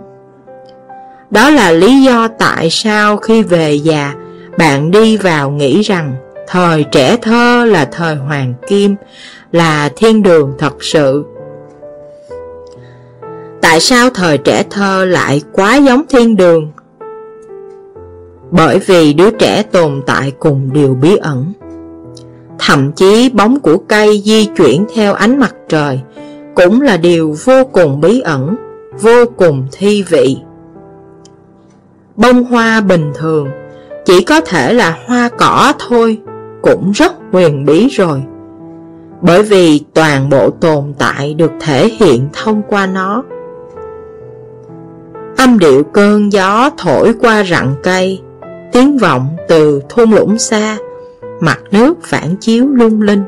Đó là lý do tại sao khi về già, bạn đi vào nghĩ rằng thời trẻ thơ là thời hoàng kim, là thiên đường thật sự. Tại sao thời trẻ thơ lại quá giống thiên đường? Bởi vì đứa trẻ tồn tại cùng điều bí ẩn. Thậm chí bóng của cây di chuyển theo ánh mặt trời cũng là điều vô cùng bí ẩn, vô cùng thi vị. Bông hoa bình thường Chỉ có thể là hoa cỏ thôi Cũng rất huyền bí rồi Bởi vì toàn bộ tồn tại được thể hiện thông qua nó Âm điệu cơn gió thổi qua rặng cây Tiếng vọng từ thôn lũng xa Mặt nước phản chiếu lung linh.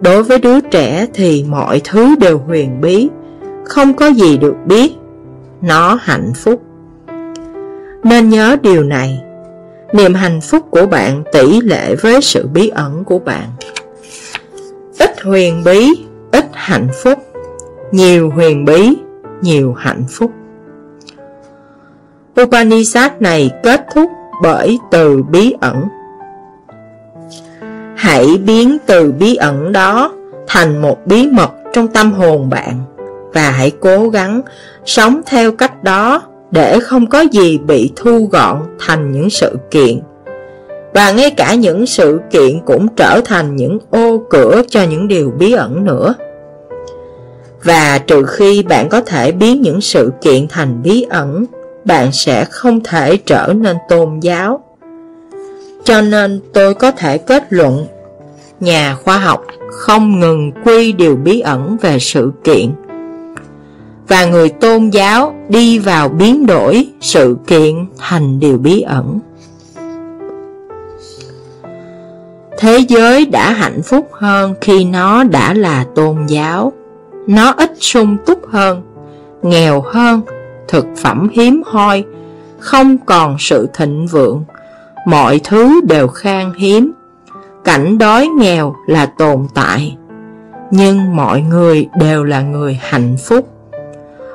Đối với đứa trẻ thì mọi thứ đều huyền bí Không có gì được biết. Nó hạnh phúc. Nên nhớ điều này Niềm hạnh phúc của bạn tỷ lệ với sự bí ẩn của bạn. Ít huyền bí, ít hạnh phúc. Nhiều huyền bí, nhiều hạnh phúc. Upanishad này kết thúc bởi từ bí ẩn Hãy biến từ bí ẩn đó thành một bí mật trong tâm hồn bạn Và hãy cố gắng sống theo cách đó để không có gì bị thu gọn thành những sự kiện. Và ngay cả những sự kiện cũng trở thành những ô cửa cho những điều bí ẩn nữa. Và trừ khi bạn có thể biến những sự kiện thành bí ẩn, bạn sẽ không thể trở nên tôn giáo. Cho nên tôi có thể kết luận, nhà khoa học không ngừng quy điều bí ẩn về sự kiện và người tôn giáo đi vào biến đổi sự kiện thành điều bí ẩn. Thế giới đã hạnh phúc hơn khi nó đã là tôn giáo. Nó ít sung túc hơn, nghèo hơn, thực phẩm hiếm hoi, không còn sự thịnh vượng, mọi thứ đều khan hiếm. Cảnh đói nghèo là tồn tại, nhưng mọi người đều là người hạnh phúc.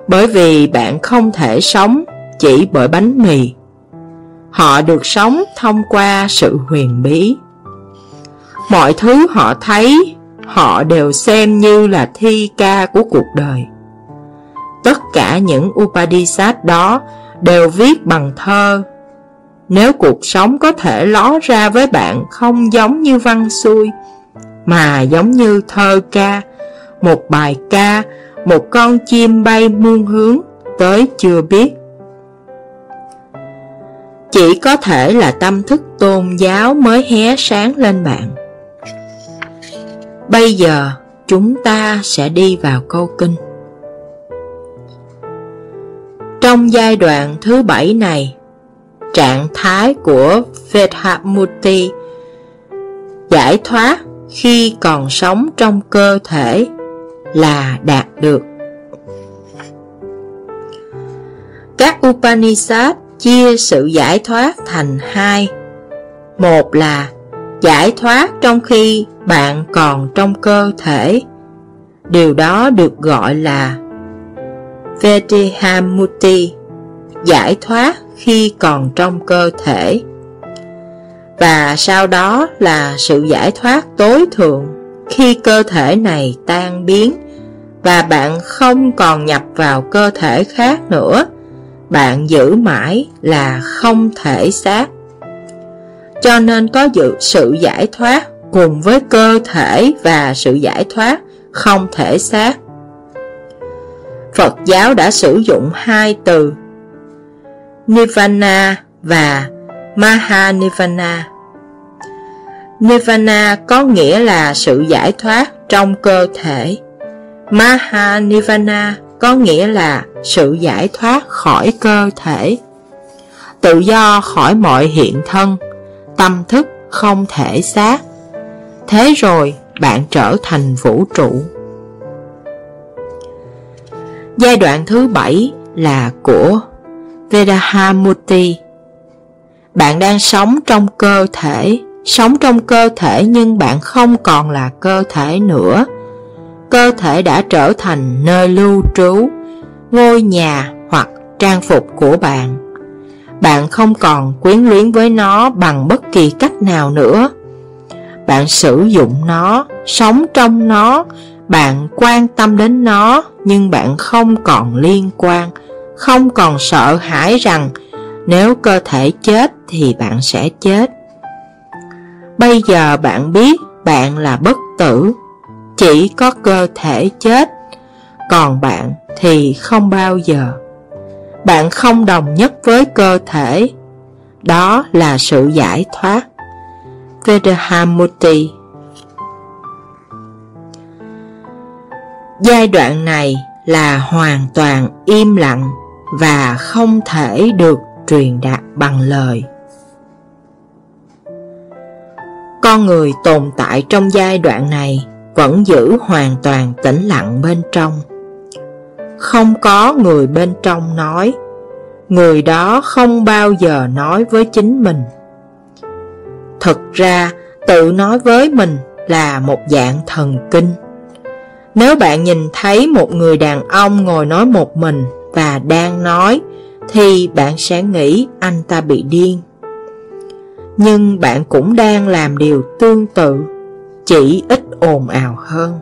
Bởi vì bạn không thể sống chỉ bởi bánh mì Họ được sống thông qua sự huyền bí Mọi thứ họ thấy họ đều xem như là thi ca của cuộc đời. Tất cả những Upadisat đó đều viết bằng thơ. Nếu cuộc sống có thể ló ra với bạn không giống như văn xuôi, mà giống như thơ ca, một bài ca, một con chim bay muôn hướng tới chưa biết. Chỉ có thể là tâm thức tôn giáo mới hé sáng lên bạn. Bây giờ chúng ta sẽ đi vào câu kinh. Trong giai đoạn thứ bảy này, trạng thái của Vedhamuti giải thoát khi còn sống trong cơ thể là đạt được. Các Upanishad chia sự giải thoát thành hai. Một là giải thoát trong khi bạn còn trong cơ thể. Điều đó được gọi là Vedihamuti, giải thoát khi còn trong cơ thể. Và sau đó là sự giải thoát tối thượng khi cơ thể này tan biến và bạn không còn nhập vào cơ thể khác nữa, bạn giữ mãi là không thể xác. Cho nên có dự sự giải thoát cùng với cơ thể và sự giải thoát không thể xác. Phật giáo đã sử dụng hai từ Nirvana và Mahanirvana. Nirvana có nghĩa là sự giải thoát trong cơ thể. Mahanirvana có nghĩa là sự giải thoát khỏi cơ thể. Tự do khỏi mọi hiện thân, tâm thức không thể xác. Thế rồi bạn trở thành vũ trụ. Giai đoạn thứ bảy là của Vedahamuti. Bạn đang sống trong cơ thể, sống trong cơ thể nhưng bạn không còn là cơ thể nữa. Cơ thể đã trở thành nơi lưu trú, ngôi nhà hoặc trang phục của bạn. Bạn không còn quyến luyến với nó bằng bất kỳ cách nào nữa. Bạn sử dụng nó, sống trong nó, bạn quan tâm đến nó nhưng bạn không còn liên quan, không còn sợ hãi rằng nếu cơ thể chết thì bạn sẽ chết. Bây giờ bạn biết bạn là bất tử, chỉ có cơ thể chết, còn bạn thì không bao giờ. Bạn không đồng nhất với cơ thể, đó là sự giải thoát. Vedahamuti Giai đoạn này là hoàn toàn im lặng và không thể được truyền đạt bằng lời. Con người tồn tại trong giai đoạn này vẫn giữ hoàn toàn tĩnh lặng bên trong. Không có người bên trong nói, người đó không bao giờ nói với chính mình. Thực ra, tự nói với mình là một dạng thần kinh. Nếu bạn nhìn thấy một người đàn ông ngồi nói một mình và đang nói, thì bạn sẽ nghĩ anh ta bị điên. Nhưng bạn cũng đang làm điều tương tự, chỉ ít ồn ào hơn.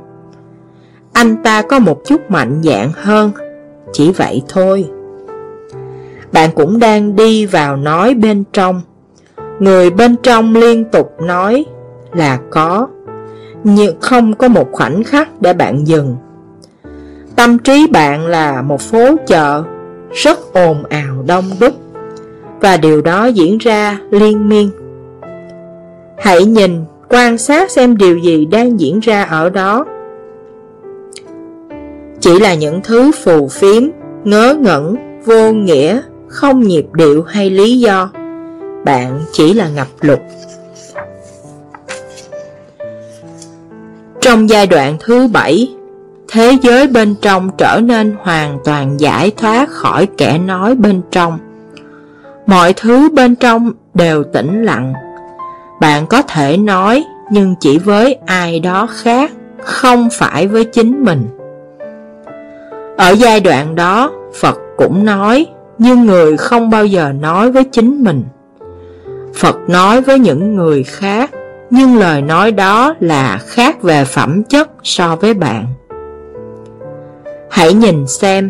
Anh ta có một chút mạnh dạn hơn, chỉ vậy thôi. Bạn cũng đang đi vào nói bên trong. Người bên trong liên tục nói là có nhưng không có một khoảnh khắc để bạn dừng. Tâm trí bạn là một phố chợ rất ồn ào đông đúc và điều đó diễn ra liên miên. Hãy nhìn, quan sát xem điều gì đang diễn ra ở đó. Chỉ là những thứ phù phiếm, ngớ ngẩn, vô nghĩa, không nhịp điệu hay lý do. Bạn chỉ là ngập lụt Trong giai đoạn thứ bảy, thế giới bên trong trở nên hoàn toàn giải thoát khỏi kẻ nói bên trong. Mọi thứ bên trong đều tĩnh lặng. Bạn có thể nói nhưng chỉ với ai đó khác, không phải với chính mình. Ở giai đoạn đó, Phật cũng nói, nhưng người không bao giờ nói với chính mình. Phật nói với những người khác, nhưng lời nói đó là khác về phẩm chất so với bạn. Hãy nhìn xem,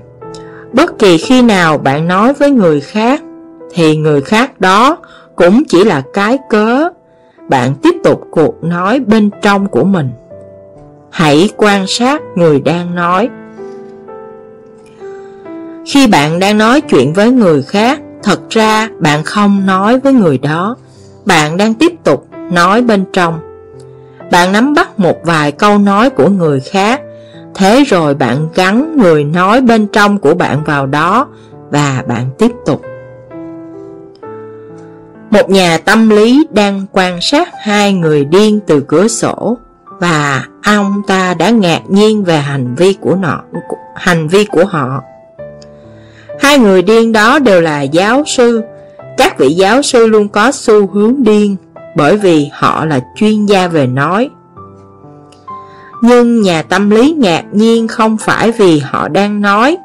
bất kỳ khi nào bạn nói với người khác, thì người khác đó cũng chỉ là cái cớ bạn tiếp tục cuộc nói bên trong của mình. Hãy quan sát người đang nói. Khi bạn đang nói chuyện với người khác, thật ra bạn không nói với người đó, bạn đang tiếp tục nói bên trong. Bạn nắm bắt một vài câu nói của người khác, thế rồi bạn gắn người nói bên trong của bạn vào đó và bạn tiếp tục. Một nhà tâm lý đang quan sát hai người điên từ cửa sổ và ông ta đã ngạc nhiên về hành vi của nọ, hành vi của họ. Hai người điên đó đều là giáo sư. Các vị giáo sư luôn có xu hướng điên bởi vì họ là chuyên gia về nói. Nhưng nhà tâm lý ngạc nhiên không phải vì họ đang nói,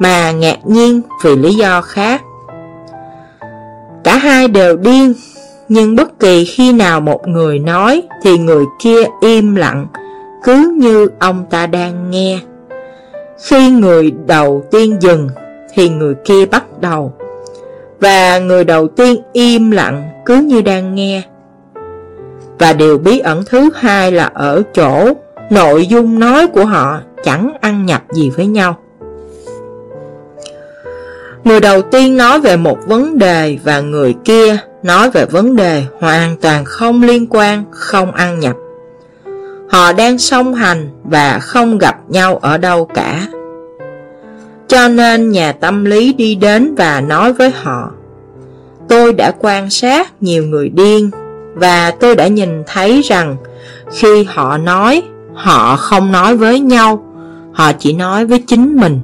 mà ngạc nhiên vì lý do khác. Cả hai đều điên, nhưng bất kỳ khi nào một người nói thì người kia im lặng, cứ như ông ta đang nghe. Khi người đầu tiên dừng thì người kia bắt đầu, và người đầu tiên im lặng cứ như đang nghe. Và điều bí ẩn thứ hai là ở chỗ nội dung nói của họ chẳng ăn nhập gì với nhau. Người đầu tiên nói về một vấn đề và người kia nói về vấn đề hoàn toàn không liên quan, không ăn nhập. Họ đang song hành và không gặp nhau ở đâu cả. Cho nên nhà tâm lý đi đến và nói với họ Tôi đã quan sát nhiều người điên và tôi đã nhìn thấy rằng khi họ nói, họ không nói với nhau, họ chỉ nói với chính mình.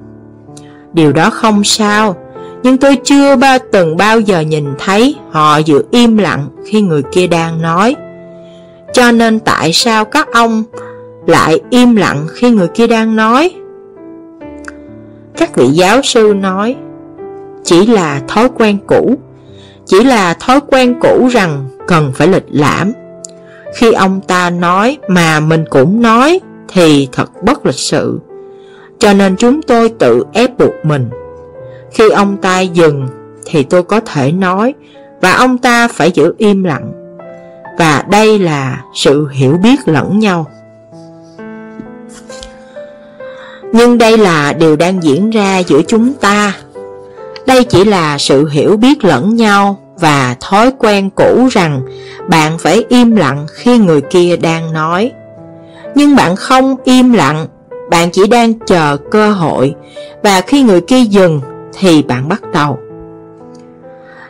Điều đó không sao, nhưng tôi chưa ba từng bao giờ nhìn thấy họ giữ im lặng khi người kia đang nói. Cho nên tại sao các ông lại im lặng khi người kia đang nói? Các vị giáo sư nói, chỉ là thói quen cũ, chỉ là thói quen cũ rằng cần phải lịch lãm. Khi ông ta nói mà mình cũng nói thì thật bất lịch sự. Cho nên chúng tôi tự ép buộc mình. Khi ông ta dừng thì tôi có thể nói và ông ta phải giữ im lặng. Và đây là sự hiểu biết lẫn nhau. Nhưng đây là điều đang diễn ra giữa chúng ta. Đây chỉ là sự hiểu biết lẫn nhau và thói quen cũ rằng bạn phải im lặng khi người kia đang nói. Nhưng bạn không im lặng, bạn chỉ đang chờ cơ hội và khi người kia dừng thì bạn bắt đầu.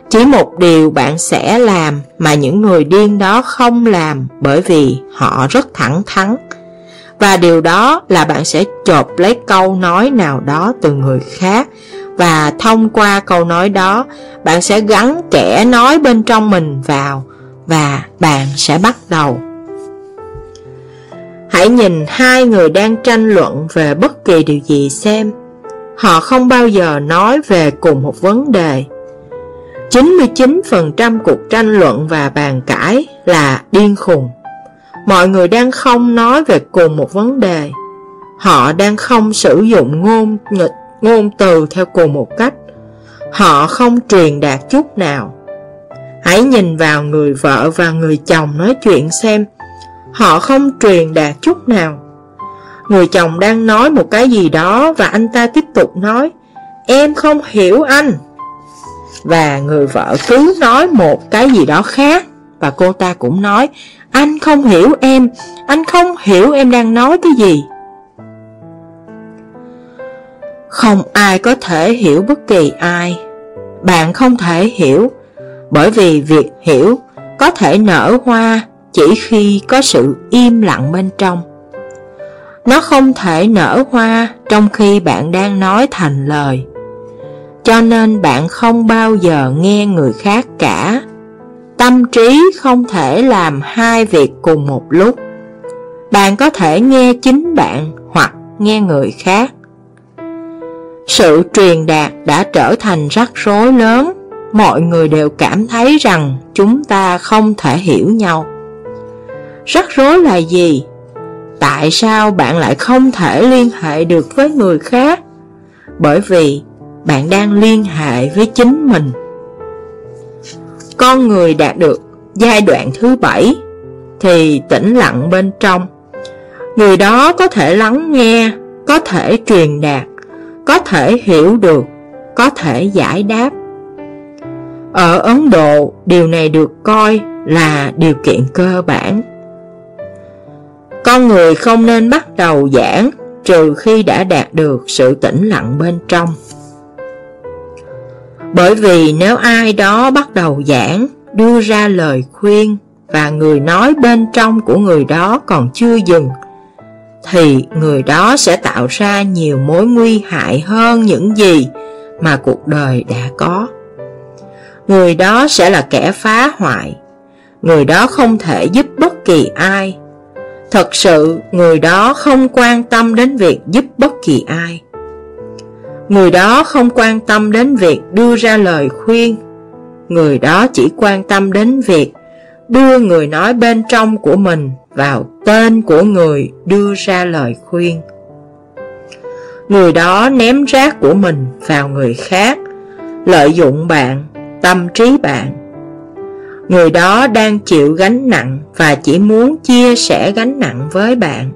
Chỉ một điều bạn sẽ làm mà những người điên đó không làm bởi vì họ rất thẳng thắn. Và điều đó là bạn sẽ chộp lấy câu nói nào đó từ người khác và thông qua câu nói đó, bạn sẽ gắn kẻ nói bên trong mình vào và bạn sẽ bắt đầu. Hãy nhìn hai người đang tranh luận về bất kỳ điều gì xem. Họ không bao giờ nói về cùng một vấn đề. 99% cuộc tranh luận và bàn cãi là điên khùng. Mọi người đang không nói về cùng một vấn đề. Họ đang không sử dụng ngôn ngữ ngôn từ theo cùng một cách. Họ không truyền đạt chút nào. Hãy nhìn vào người vợ và người chồng nói chuyện xem. Họ không truyền đạt chút nào. Người chồng đang nói một cái gì đó và anh ta tiếp tục nói, Em không hiểu anh Và người vợ cứ nói một cái gì đó khác Và cô ta cũng nói, Anh không hiểu em Anh không hiểu em đang nói cái gì không ai có thể hiểu bất kỳ ai. Bạn không thể hiểu, Bởi vì việc hiểu có thể nở hoa chỉ khi có sự im lặng bên trong. Nó không thể nở hoa trong khi bạn đang nói thành lời. Cho nên bạn không bao giờ nghe người khác cả. Tâm trí không thể làm hai việc cùng một lúc. Bạn có thể nghe chính bạn hoặc nghe người khác sự truyền đạt đã trở thành rắc rối lớn, mọi người đều cảm thấy rằng chúng ta không thể hiểu nhau. Rắc rối là gì? Tại sao bạn lại không thể liên hệ được với người khác? Bởi vì bạn đang liên hệ với chính mình. Con người đạt được giai đoạn thứ bảy thì tĩnh lặng bên trong. Người đó có thể lắng nghe, có thể truyền đạt, có thể hiểu được, có thể giải đáp. Ở Ấn Độ, điều này được coi là điều kiện cơ bản. Con người không nên bắt đầu giảng trừ khi đã đạt được sự tĩnh lặng bên trong. Bởi vì nếu ai đó bắt đầu giảng, đưa ra lời khuyên và người nói bên trong của người đó còn chưa dừng, thì người đó sẽ tạo ra nhiều mối nguy hại hơn những gì mà cuộc đời đã có. Người đó sẽ là kẻ phá hoại, người đó không thể giúp bất kỳ ai. Thật sự, người đó không quan tâm đến việc giúp bất kỳ ai. Người đó không quan tâm đến việc đưa ra lời khuyên Người đó chỉ quan tâm đến việc đưa người nói bên trong của mình vào tên của người đưa ra lời khuyên. Người đó ném rác của mình vào người khác Lợi dụng bạn, tâm trí bạn. Người đó đang chịu gánh nặng và chỉ muốn chia sẻ gánh nặng với bạn.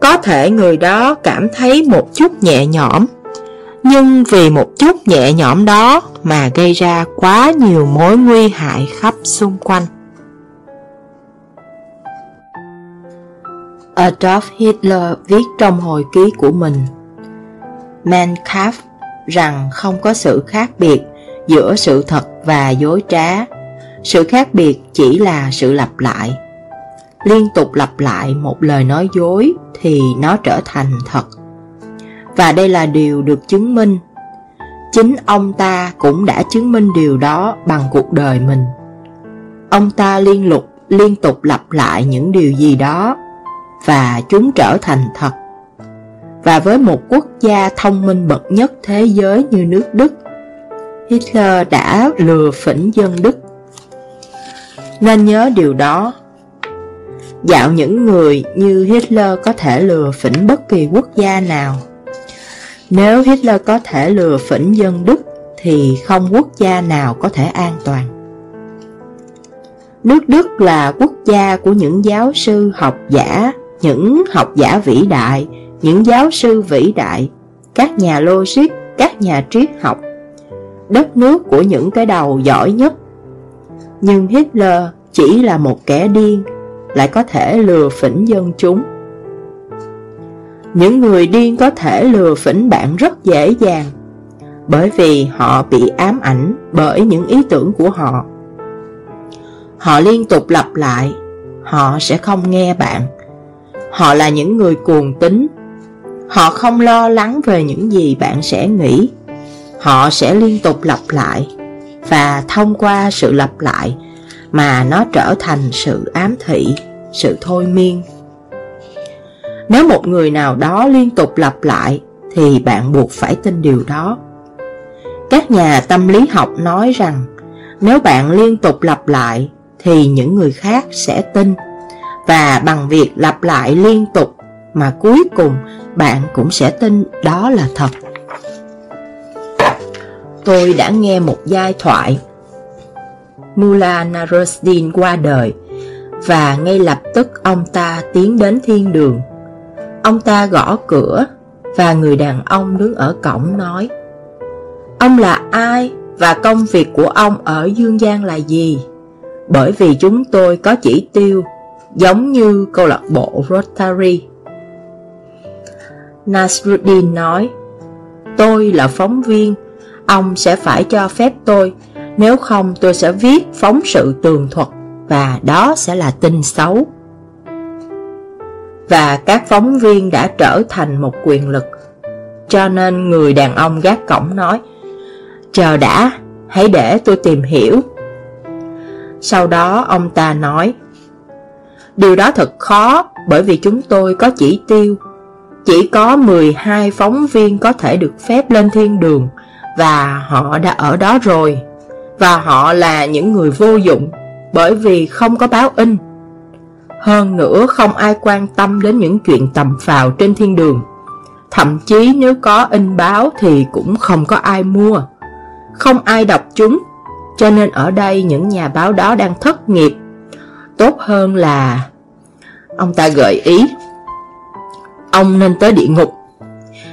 Có thể người đó cảm thấy một chút nhẹ nhõm nhưng vì một chút nhẹ nhõm đó mà gây ra quá nhiều mối nguy hại khắp xung quanh. Adolf Hitler viết trong hồi ký của mình Mein Kampf rằng không có sự khác biệt giữa sự thật và dối trá. Sự khác biệt chỉ là sự lặp lại. Liên tục lặp lại một lời nói dối thì nó trở thành thật và đây là điều được chứng minh. Chính ông ta cũng đã chứng minh điều đó bằng cuộc đời mình. Ông ta liên lục, liên tục lặp lại những điều gì đó và chúng trở thành thật. Và với một quốc gia thông minh bậc nhất thế giới như nước Đức, Hitler đã lừa phỉnh dân Đức. Nên nhớ điều đó. Dạo những người như Hitler có thể lừa phỉnh bất kỳ quốc gia nào nếu Hitler có thể lừa phỉnh dân Đức thì không quốc gia nào có thể an toàn. Nước Đức là quốc gia của những giáo sư học giả, những học giả vĩ đại, những giáo sư vĩ đại, các nhà logic, các nhà triết học, đất nước của những cái đầu giỏi nhất. Nhưng Hitler chỉ là một kẻ điên, lại có thể lừa phỉnh dân chúng. Những người điên có thể lừa phỉnh bạn rất dễ dàng Bởi vì họ bị ám ảnh bởi những ý tưởng của họ Họ liên tục lặp lại Họ sẽ không nghe bạn Họ là những người cuồng tính Họ không lo lắng về những gì bạn sẽ nghĩ. Họ sẽ liên tục lặp lại Và thông qua sự lặp lại Mà nó trở thành sự ám thị, Sự thôi miên. Nếu một người nào đó liên tục lặp lại, thì bạn buộc phải tin điều đó. Các nhà tâm lý học nói rằng, nếu bạn liên tục lặp lại, thì những người khác sẽ tin và bằng việc lặp lại liên tục mà cuối cùng bạn cũng sẽ tin đó là thật. Tôi đã nghe một giai thoại Mullah Nasruddin qua đời và ngay lập tức ông ta tiến đến thiên đường Ông ta gõ cửa và người đàn ông đứng ở cổng nói, Ông là ai và công việc của ông ở Dương gian là gì? Bởi vì chúng tôi có chỉ tiêu giống như câu lạc bộ Rotary. Nasruddin nói Tôi là phóng viên, ông sẽ phải cho phép tôi Nếu không tôi sẽ viết phóng sự tường thuật và đó sẽ là tin xấu và các phóng viên đã trở thành một quyền lực. Cho nên người đàn ông gác cổng nói, chờ đã, hãy để tôi tìm hiểu. Sau đó ông ta nói, điều đó thật khó, bởi vì chúng tôi có chỉ tiêu. Chỉ có 12 phóng viên có thể được phép lên thiên đường, và họ đã ở đó rồi. Và họ là những người vô dụng, bởi vì không có báo in. Hơn nữa, không ai quan tâm đến những chuyện tầm phào trên thiên đường Thậm chí nếu có in báo thì cũng không có ai mua Không ai đọc chúng, Cho nên ở đây những nhà báo đó đang thất nghiệp Tốt hơn là Ông ta gợi ý. Ông nên tới địa ngục.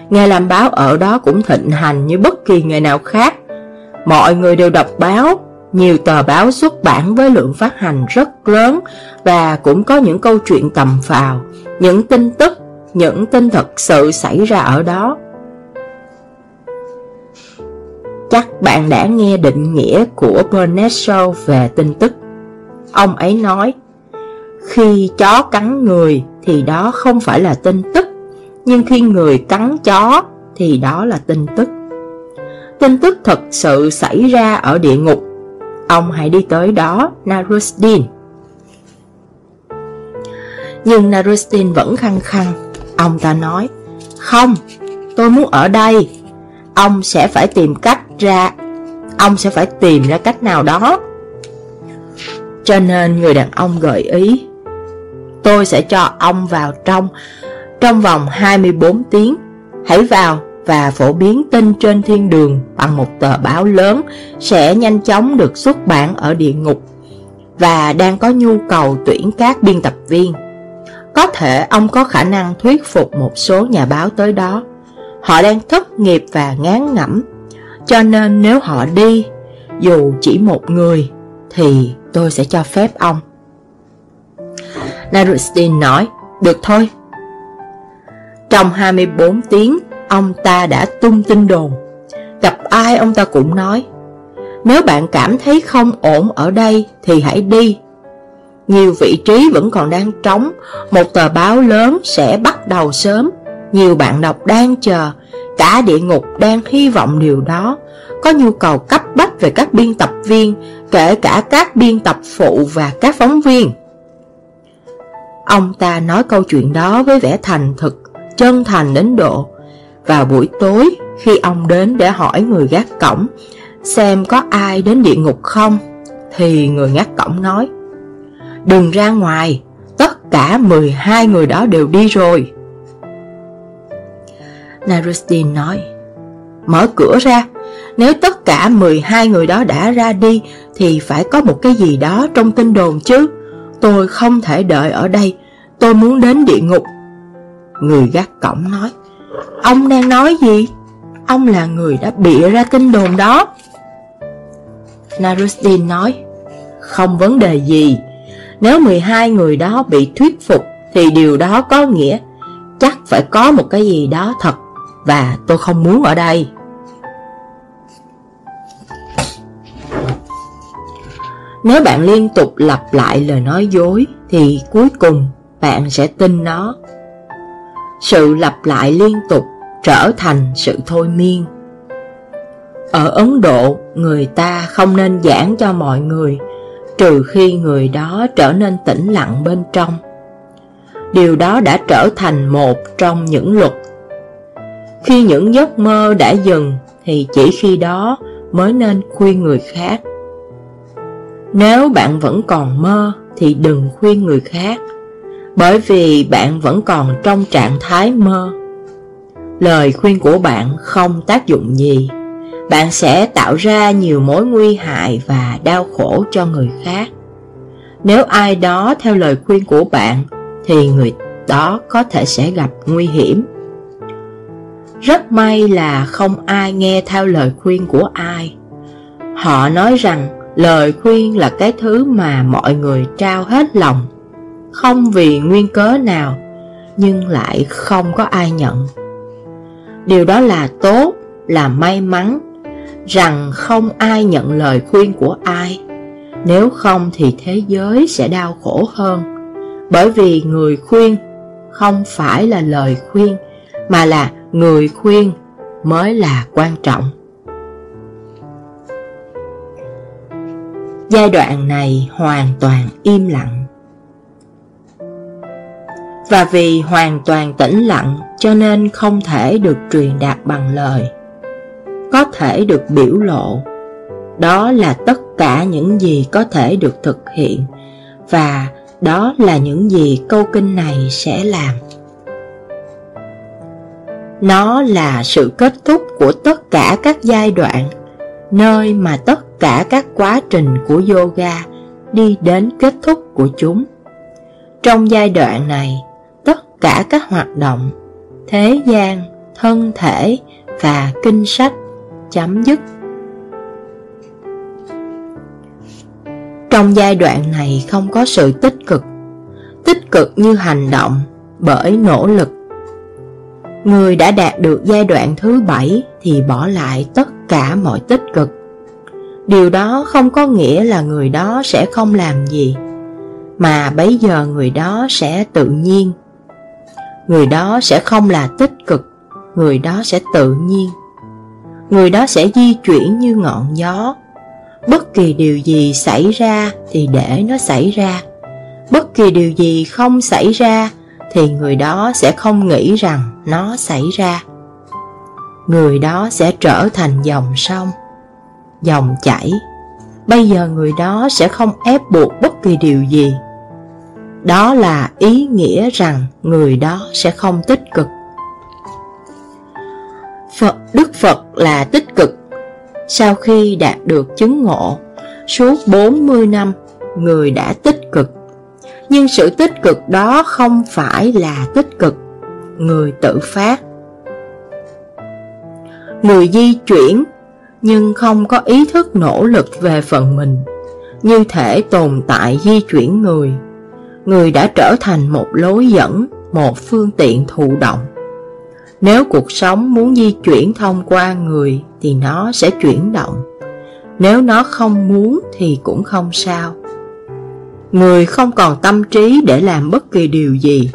Nghề làm báo ở đó cũng thịnh hành như bất kỳ nghề nào khác. Mọi người đều đọc báo, Nhiều tờ báo xuất bản với lượng phát hành rất lớn Và cũng có những câu chuyện tầm phào, Những tin tức, Những tin thật sự xảy ra ở đó. Chắc bạn đã nghe định nghĩa của Bernard Shaw về tin tức Ông ấy nói Khi chó cắn người thì đó không phải là tin tức Nhưng khi người cắn chó thì đó là tin tức. Tin tức thật sự xảy ra ở địa ngục. Ông hãy đi tới đó, Narusdin. Nhưng Narusdin vẫn khăng khăng. Ông ta nói Không, tôi muốn ở đây. Ông sẽ phải tìm cách ra Ông sẽ phải tìm ra cách nào đó. Cho nên người đàn ông gợi ý Tôi sẽ cho ông vào trong Trong vòng 24 tiếng Hãy vào và phổ biến tin trên thiên đường bằng một tờ báo lớn sẽ nhanh chóng được xuất bản ở địa ngục và đang có nhu cầu tuyển các biên tập viên. Có thể ông có khả năng thuyết phục một số nhà báo tới đó. Họ đang thất nghiệp và ngán ngẩm, cho nên nếu họ đi, dù chỉ một người, thì tôi sẽ cho phép ông. Narustin nói, được thôi. Trong 24 tiếng, Ông ta đã tung tin đồn Gặp ai ông ta cũng nói Nếu bạn cảm thấy không ổn ở đây Thì hãy đi Nhiều vị trí vẫn còn đang trống Một tờ báo lớn sẽ bắt đầu sớm Nhiều bạn đọc đang chờ Cả địa ngục đang hy vọng điều đó Có nhu cầu cấp bách về các biên tập viên Kể cả các biên tập phụ và các phóng viên Ông ta nói câu chuyện đó với vẻ thành thực Chân thành đến độ vào buổi tối, khi ông đến để hỏi người gác cổng xem có ai đến địa ngục không, thì người gác cổng nói Đừng ra ngoài, tất cả 12 người đó đều đi rồi. Narustin nói Mở cửa ra, nếu tất cả 12 người đó đã ra đi thì phải có một cái gì đó trong tin đồn chứ. Tôi không thể đợi ở đây, tôi muốn đến địa ngục. Người gác cổng nói Ông đang nói gì? Ông là người đã bịa ra tin đồn đó Narustin nói Không vấn đề gì Nếu 12 người đó bị thuyết phục Thì điều đó có nghĩa Chắc phải có một cái gì đó thật Và tôi không muốn ở đây Nếu bạn liên tục lặp lại lời nói dối Thì cuối cùng bạn sẽ tin nó sự lặp lại liên tục trở thành sự thôi miên. Ở Ấn Độ, người ta không nên giảng cho mọi người, trừ khi người đó trở nên tĩnh lặng bên trong. Điều đó đã trở thành một trong những luật. Khi những giấc mơ đã dừng, thì chỉ khi đó mới nên khuyên người khác. Nếu bạn vẫn còn mơ, thì đừng khuyên người khác bởi vì bạn vẫn còn trong trạng thái mơ. Lời khuyên của bạn không tác dụng gì, bạn sẽ tạo ra nhiều mối nguy hại và đau khổ cho người khác. Nếu ai đó theo lời khuyên của bạn, thì người đó có thể sẽ gặp nguy hiểm. Rất may là không ai nghe theo lời khuyên của ai. Họ nói rằng lời khuyên là cái thứ mà mọi người trao hết lòng không vì nguyên cớ nào, nhưng lại không có ai nhận. Điều đó là tốt, là may mắn, rằng không ai nhận lời khuyên của ai. Nếu không thì thế giới sẽ đau khổ hơn, bởi vì người khuyên không phải là lời khuyên, mà là người khuyên mới là quan trọng. Giai đoạn này hoàn toàn im lặng và vì hoàn toàn tĩnh lặng cho nên không thể được truyền đạt bằng lời Có thể được biểu lộ Đó là tất cả những gì có thể được thực hiện Và Đó là những gì câu kinh này sẽ làm. Nó là sự kết thúc của tất cả các giai đoạn, nơi mà tất cả các quá trình của yoga đi đến kết thúc của chúng. Trong giai đoạn này, tất cả các hoạt động, thế gian, thân thể và kinh sách chấm dứt. Trong giai đoạn này không có sự tích cực, tích cực như hành động bởi nỗ lực. Người đã đạt được giai đoạn thứ bảy thì bỏ lại tất cả mọi tích cực. Điều đó không có nghĩa là người đó sẽ không làm gì, mà bây giờ người đó sẽ tự nhiên. Người đó sẽ không là tích cực, người đó sẽ tự nhiên. Người đó sẽ di chuyển như ngọn gió. Bất kỳ điều gì xảy ra thì để nó xảy ra. Bất kỳ điều gì không xảy ra thì người đó sẽ không nghĩ rằng nó xảy ra. Người đó sẽ trở thành dòng sông, dòng chảy. Bây giờ người đó sẽ không ép buộc bất kỳ điều gì. Đó là ý nghĩa rằng người đó sẽ không tích cực. Phật Đức Phật là tích cực. Sau khi đạt được chứng ngộ, suốt 40 năm, người đã tích cực. Nhưng sự tích cực đó không phải là tích cực, người tự phát. Người di chuyển, nhưng không có ý thức nỗ lực về phần mình, như thể tồn tại di chuyển người. Người đã trở thành một lối dẫn, một phương tiện thụ động. Nếu cuộc sống muốn di chuyển thông qua người thì nó sẽ chuyển động. Nếu nó không muốn thì cũng không sao. Người không còn tâm trí để làm bất kỳ điều gì.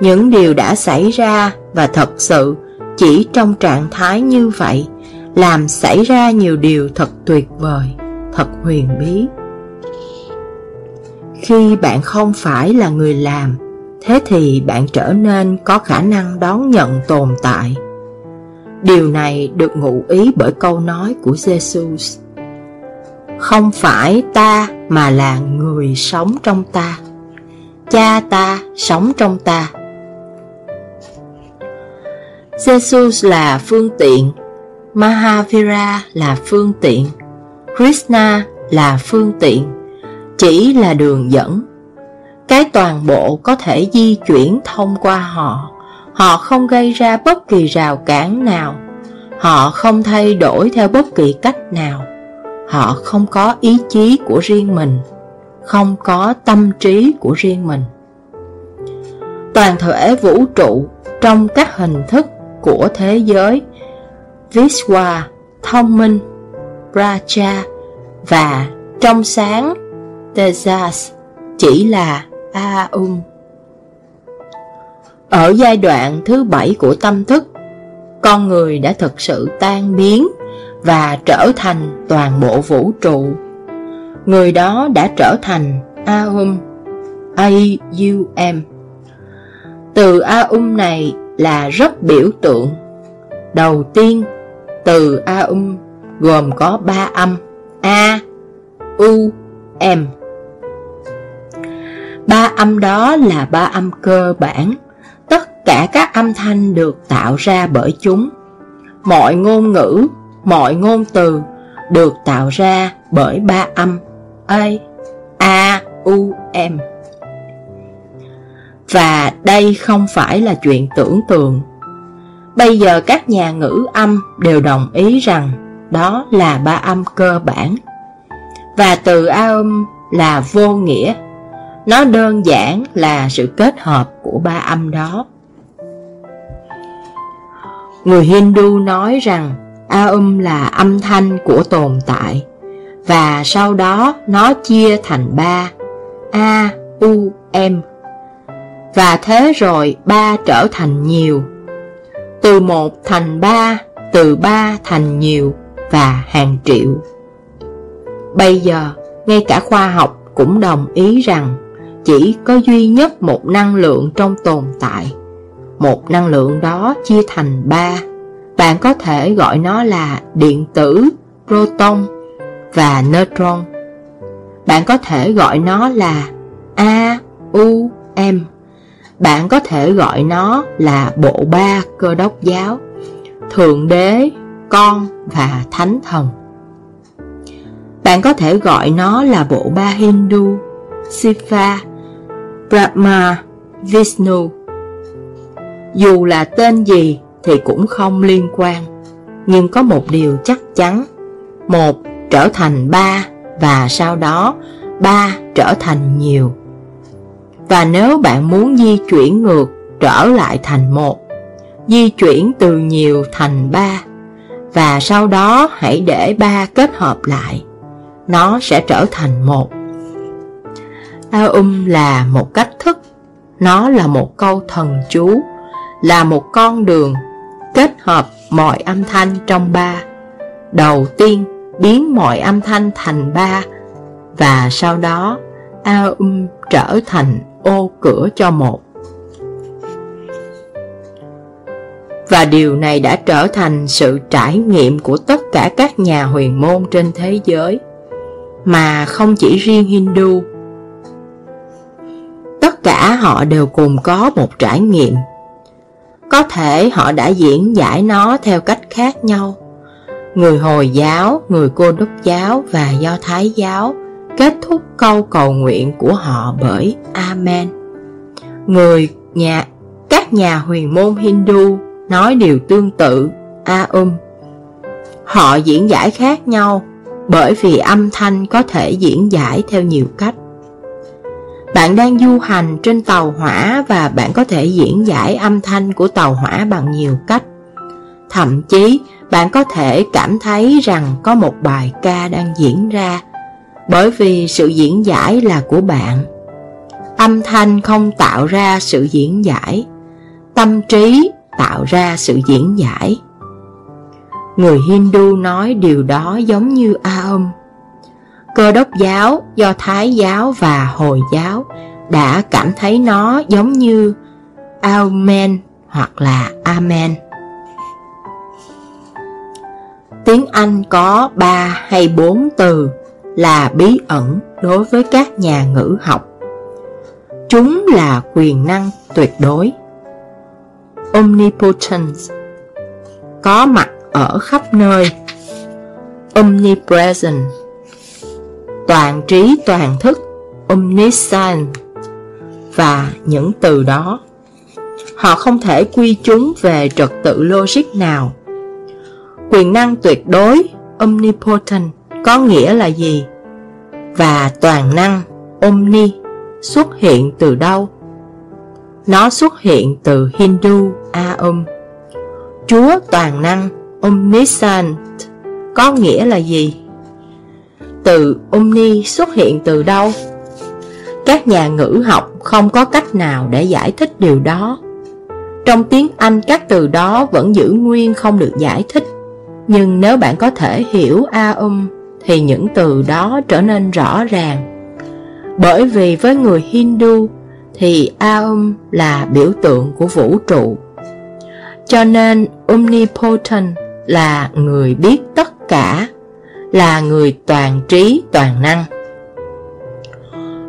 Những điều đã xảy ra và thật sự chỉ trong trạng thái như vậy làm xảy ra nhiều điều thật tuyệt vời, thật huyền bí. Khi bạn không phải là người làm thế thì bạn trở nên có khả năng đón nhận tồn tại. Điều này được ngụ ý bởi câu nói của Jesus. Không phải ta mà là người sống trong ta. Cha ta sống trong ta. Jesus là phương tiện, Mahavira là phương tiện, Krishna là phương tiện, chỉ là đường dẫn. Cái toàn bộ có thể di chuyển thông qua họ. Họ không gây ra bất kỳ rào cản nào. Họ không thay đổi theo bất kỳ cách nào. Họ không có ý chí của riêng mình Không có tâm trí của riêng mình. Toàn thể vũ trụ trong các hình thức của thế giới Vishwa, thông minh, Praja và trong sáng Tejas chỉ là Aum Ở giai đoạn thứ bảy của tâm thức, con người đã thực sự tan biến và trở thành toàn bộ vũ trụ. Người đó đã trở thành Aum, A-U-M. Từ Aum này là rất biểu tượng. Đầu tiên, từ a um gồm có ba âm A, U, M. Ba âm đó là ba âm cơ bản, tất cả các âm thanh được tạo ra bởi chúng. Mọi ngôn ngữ, mọi ngôn từ được tạo ra bởi ba âm A, A, U, M. Và đây không phải là chuyện tưởng tượng. Bây giờ các nhà ngữ âm đều đồng ý rằng đó là ba âm cơ bản. Và từ A âm là vô nghĩa nó đơn giản là sự kết hợp của ba âm đó. Người Hindu nói rằng Aum là âm thanh của tồn tại và sau đó nó chia thành ba A, U, M và thế rồi ba trở thành nhiều từ một thành ba từ ba thành nhiều và hàng triệu Bây giờ, ngay cả khoa học cũng đồng ý rằng chỉ có duy nhất một năng lượng trong tồn tại. Một năng lượng đó chia thành ba. Bạn có thể gọi nó là điện tử, proton và neutron. Bạn có thể gọi nó là A, U, M. Bạn có thể gọi nó là bộ ba cơ đốc giáo, Thượng Đế, Con và Thánh Thần. Bạn có thể gọi nó là bộ ba Hindu, Shiva, Brahma, Vishnu. Dù là tên gì thì cũng không liên quan, nhưng có một điều chắc chắn. Một trở thành ba và sau đó ba trở thành nhiều. Và nếu bạn muốn di chuyển ngược trở lại thành một, di chuyển từ nhiều thành ba, và sau đó hãy để ba kết hợp lại, nó sẽ trở thành một. Aum là một cách thức, nó là một câu thần chú, là một con đường kết hợp mọi âm thanh trong ba. Đầu tiên biến mọi âm thanh thành ba và sau đó Aum trở thành ô cửa cho một. Và điều này đã trở thành sự trải nghiệm của tất cả các nhà huyền môn trên thế giới, mà không chỉ riêng Hindu. Tất cả họ đều cùng có một trải nghiệm. Có thể họ đã diễn giải nó theo cách khác nhau. Người Hồi giáo, người Cô Đốc giáo và Do Thái giáo kết thúc câu cầu nguyện của họ bởi Amen. Người nhà các nhà huyền môn Hindu nói điều tương tự Aum. Họ diễn giải khác nhau bởi vì âm thanh có thể diễn giải theo nhiều cách. Bạn đang du hành trên tàu hỏa và bạn có thể diễn giải âm thanh của tàu hỏa bằng nhiều cách. Thậm chí, bạn có thể cảm thấy rằng có một bài ca đang diễn ra bởi vì sự diễn giải là của bạn. Âm thanh không tạo ra sự diễn giải, tâm trí tạo ra sự diễn giải. Người Hindu nói điều đó giống như Aum. Cơ đốc giáo, Do Thái giáo và Hồi giáo đã cảm thấy nó giống như Amen hoặc là Amen. Tiếng Anh có 3 hay 4 từ là bí ẩn đối với các nhà ngữ học. Chúng là quyền năng tuyệt đối. Omnipotence. Có mặt ở khắp nơi. Omnipresent. Toàn trí, toàn thức. Omniscient. Và những từ đó, Họ không thể quy chúng về trật tự logic nào. Quyền năng tuyệt đối, Omnipotent có nghĩa là gì? Và toàn năng Omni xuất hiện từ đâu? Nó xuất hiện từ Hindu Aum. Chúa toàn năng Omniscient có nghĩa là gì? Từ Omni xuất hiện từ đâu? Các nhà ngữ học không có cách nào để giải thích điều đó. Trong tiếng Anh, các từ đó vẫn giữ nguyên không được giải thích. Nhưng nếu bạn có thể hiểu Aum thì những từ đó trở nên rõ ràng. Bởi vì với người Hindu thì Aum là biểu tượng của vũ trụ. Cho nên Omnipotent là người biết tất cả, là người toàn trí toàn năng.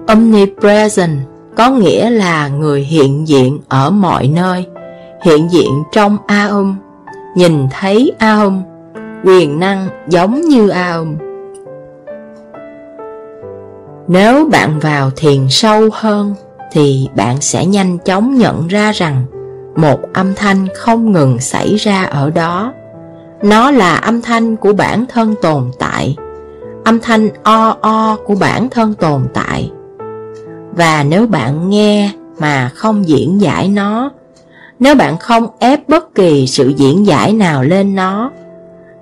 Omnipresent có nghĩa là người hiện diện ở mọi nơi, hiện diện trong Aum, nhìn thấy Aum, quyền năng giống như Aum. Nếu bạn vào thiền sâu hơn thì bạn sẽ nhanh chóng nhận ra rằng một âm thanh không ngừng xảy ra ở đó. Nó là âm thanh của bản thân tồn tại, âm thanh o o của bản thân tồn tại. Và nếu bạn nghe mà không diễn giải nó, nếu bạn không ép bất kỳ sự diễn giải nào lên nó,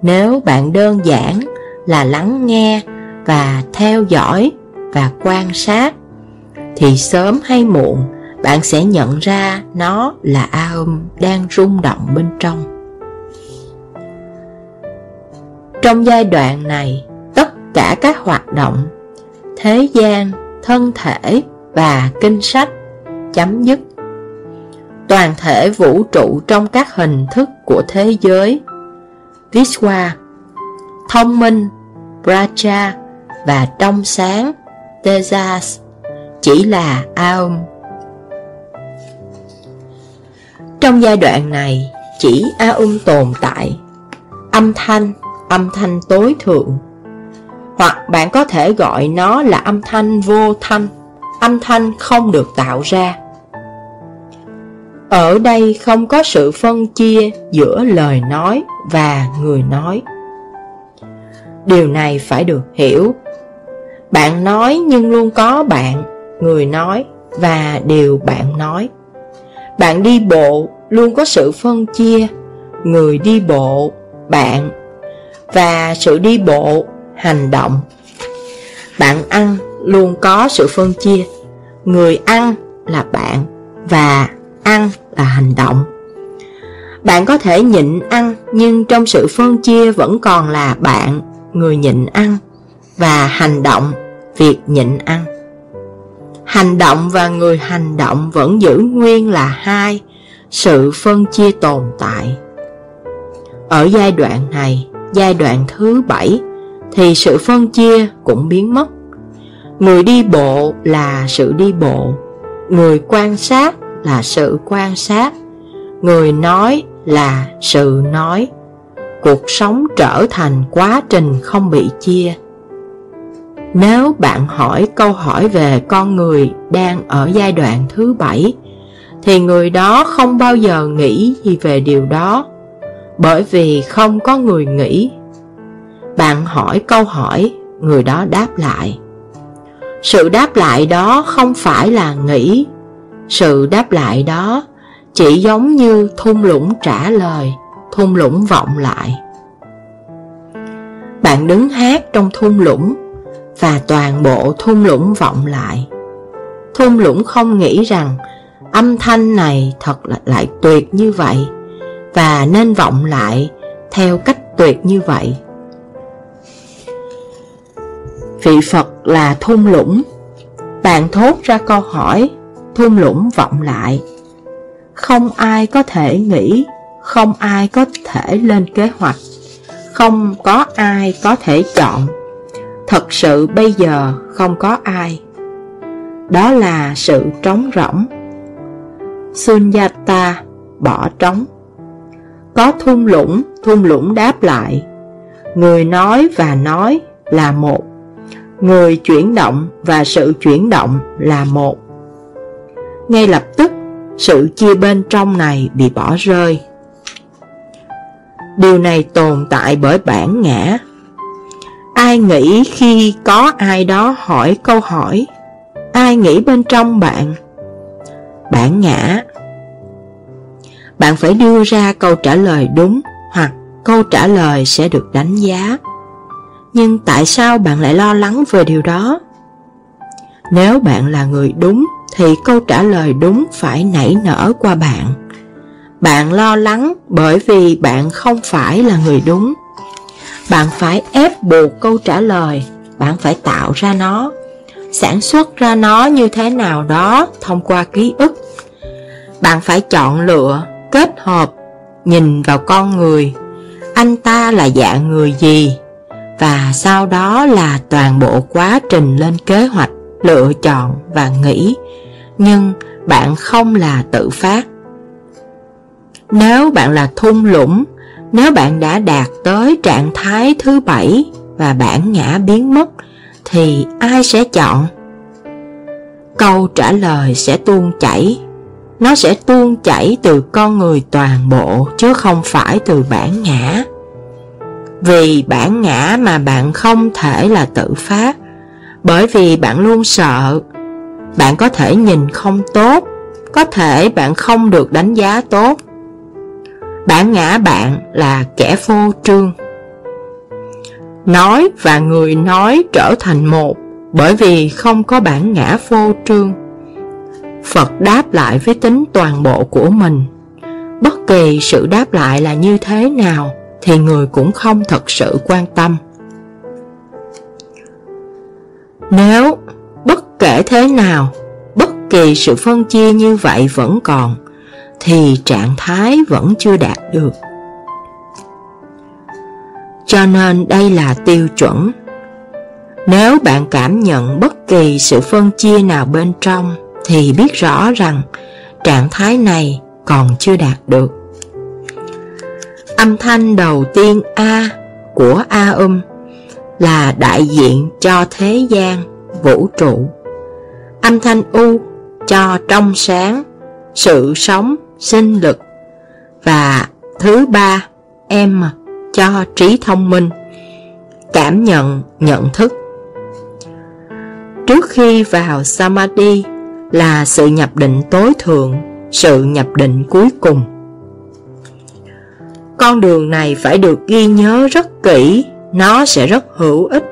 nếu bạn đơn giản là lắng nghe và theo dõi và quan sát thì sớm hay muộn bạn sẽ nhận ra nó là aum đang rung động bên trong. Trong giai đoạn này, tất cả các hoạt động, thế gian, thân thể và kinh sách chấm dứt. Toàn thể vũ trụ trong các hình thức của thế giới, Vishwa, thông minh, Braja và trong sáng, Texas chỉ là aum. Trong giai đoạn này, chỉ aum tồn tại, âm thanh, âm thanh tối thượng. Hoặc bạn có thể gọi nó là âm thanh vô thanh, âm thanh không được tạo ra. Ở đây không có sự phân chia giữa lời nói và người nói. Điều này phải được hiểu. Bạn nói nhưng luôn có bạn, người nói và điều bạn nói. Bạn đi bộ luôn có sự phân chia, người đi bộ, bạn và sự đi bộ, hành động. Bạn ăn luôn có sự phân chia, người ăn là bạn và ăn là hành động. Bạn có thể nhịn ăn nhưng trong sự phân chia vẫn còn là bạn, người nhịn ăn và hành động, việc nhịn ăn. Hành động và người hành động vẫn giữ nguyên là hai, sự phân chia tồn tại. Ở giai đoạn này, giai đoạn thứ bảy, thì sự phân chia cũng biến mất. Người đi bộ là sự đi bộ, người quan sát là sự quan sát, người nói là sự nói. Cuộc sống trở thành quá trình không bị chia. Nếu bạn hỏi câu hỏi về con người đang ở giai đoạn thứ bảy, thì người đó không bao giờ nghĩ gì về điều đó, bởi vì không có người nghĩ. Bạn hỏi câu hỏi, người đó đáp lại. Sự đáp lại đó không phải là nghĩ, sự đáp lại đó chỉ giống như thung lũng trả lời, thung lũng vọng lại. Bạn đứng hát trong thung lũng và toàn bộ thung lũng vọng lại. Thung lũng không nghĩ rằng âm thanh này thật là lại tuyệt như vậy và nên vọng lại theo cách tuyệt như vậy. Vị Phật là thung lũng. Bạn thốt ra câu hỏi, thung lũng vọng lại. Không ai có thể nghĩ, không ai có thể lên kế hoạch, không có ai có thể chọn. Thật sự bây giờ không có ai. Đó là sự trống rỗng. Sunyata bỏ trống. Có thung lũng, thung lũng đáp lại. Người nói và nói là một. Người chuyển động và sự chuyển động là một. Ngay lập tức, sự chia bên trong này bị bỏ rơi. Điều này tồn tại bởi bản ngã. Ai nghĩ khi có ai đó hỏi câu hỏi? Ai nghĩ bên trong bạn? bạn ngã. Bạn phải đưa ra câu trả lời đúng hoặc câu trả lời sẽ được đánh giá. Nhưng tại sao bạn lại lo lắng về điều đó? Nếu bạn là người đúng, thì câu trả lời đúng phải nảy nở qua bạn. Bạn lo lắng bởi vì bạn không phải là người đúng. Bạn phải ép buộc câu trả lời, bạn phải tạo ra nó, sản xuất ra nó như thế nào đó thông qua ký ức. Bạn phải chọn lựa, kết hợp, nhìn vào con người, anh ta là dạng người gì, và sau đó là toàn bộ quá trình lên kế hoạch, lựa chọn và nghĩ, nhưng bạn không là tự phát. Nếu bạn là thung lũng, nếu bạn đã đạt tới trạng thái thứ bảy và bản ngã biến mất, thì ai sẽ chọn? Câu trả lời sẽ tuôn chảy. Nó sẽ tuôn chảy từ con người toàn bộ chứ không phải từ bản ngã. Vì bản ngã mà bạn không thể là tự phát, bởi vì bạn luôn sợ. Bạn có thể nhìn không tốt, có thể bạn không được đánh giá tốt, Bản ngã bạn là kẻ phô trương. Nói và người nói trở thành một Bởi vì không có bản ngã phô trương. Phật đáp lại với tính toàn bộ của mình. Bất kỳ sự đáp lại là như thế nào Thì người cũng không thật sự quan tâm. Nếu bất kể thế nào, Bất kỳ sự phân chia như vậy vẫn còn thì trạng thái vẫn chưa đạt được. Cho nên đây là tiêu chuẩn. Nếu bạn cảm nhận bất kỳ sự phân chia nào bên trong thì biết rõ rằng trạng thái này còn chưa đạt được. Âm thanh đầu tiên A của A âm là đại diện cho thế gian, vũ trụ. Âm thanh U cho trong sáng, sự sống, sinh lực. Và thứ ba, M cho trí thông minh, cảm nhận, nhận thức. Trước khi vào Samadhi là sự nhập định tối thượng, sự nhập định cuối cùng. Con đường này phải được ghi nhớ rất kỹ, nó sẽ rất hữu ích.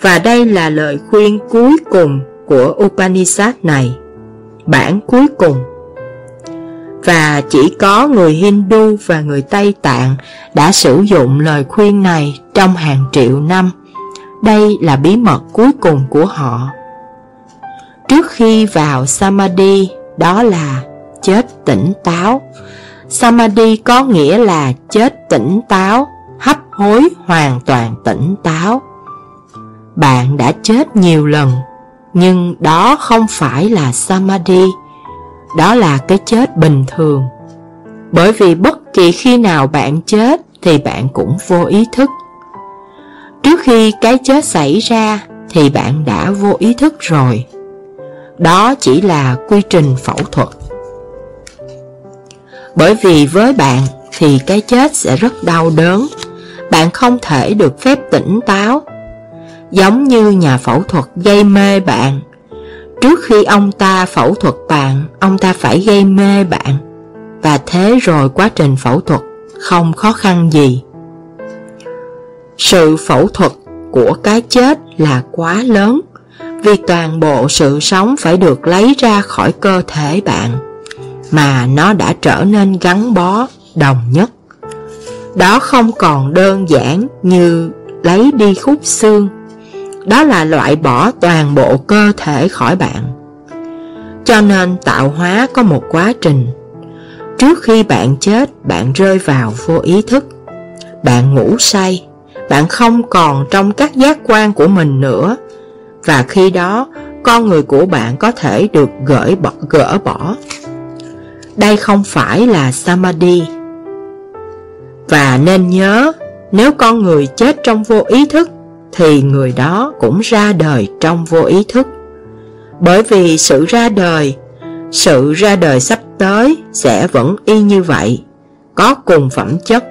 Và đây là lời khuyên cuối cùng của Upanishad này, bản cuối cùng. Và chỉ có người Hindu và người Tây Tạng đã sử dụng lời khuyên này trong hàng triệu năm. Đây là bí mật cuối cùng của họ. Trước khi vào Samadhi, đó là chết tỉnh táo. Samadhi có nghĩa là chết tỉnh táo, hấp hối hoàn toàn tỉnh táo. Bạn đã chết nhiều lần, nhưng đó không phải là Samadhi, đó là cái chết bình thường. Bởi vì bất kỳ khi nào bạn chết thì bạn cũng vô ý thức. Trước khi cái chết xảy ra thì bạn đã vô ý thức rồi. Đó chỉ là quy trình phẫu thuật. Bởi vì với bạn thì cái chết sẽ rất đau đớn. Bạn không thể được phép tỉnh táo. Giống như nhà phẫu thuật gây mê bạn. Trước khi ông ta phẫu thuật bạn, ông ta phải gây mê bạn. Và thế rồi quá trình phẫu thuật không khó khăn gì. Sự phẫu thuật của cái chết là quá lớn vì toàn bộ sự sống phải được lấy ra khỏi cơ thể bạn mà nó đã trở nên gắn bó, đồng nhất. Đó không còn đơn giản như lấy đi khúc xương, đó là loại bỏ toàn bộ cơ thể khỏi bạn. Cho nên tạo hóa có một quá trình. Trước khi bạn chết, bạn rơi vào vô ý thức. Bạn ngủ say, bạn không còn trong các giác quan của mình nữa. Và khi đó, con người của bạn có thể được gỡ bỏ, gỡ bỏ. Đây không phải là Samadhi. Và nên nhớ, nếu con người chết trong vô ý thức, thì người đó cũng ra đời trong vô ý thức. Bởi vì sự ra đời, sự ra đời sắp tới sẽ vẫn y như vậy, có cùng phẩm chất.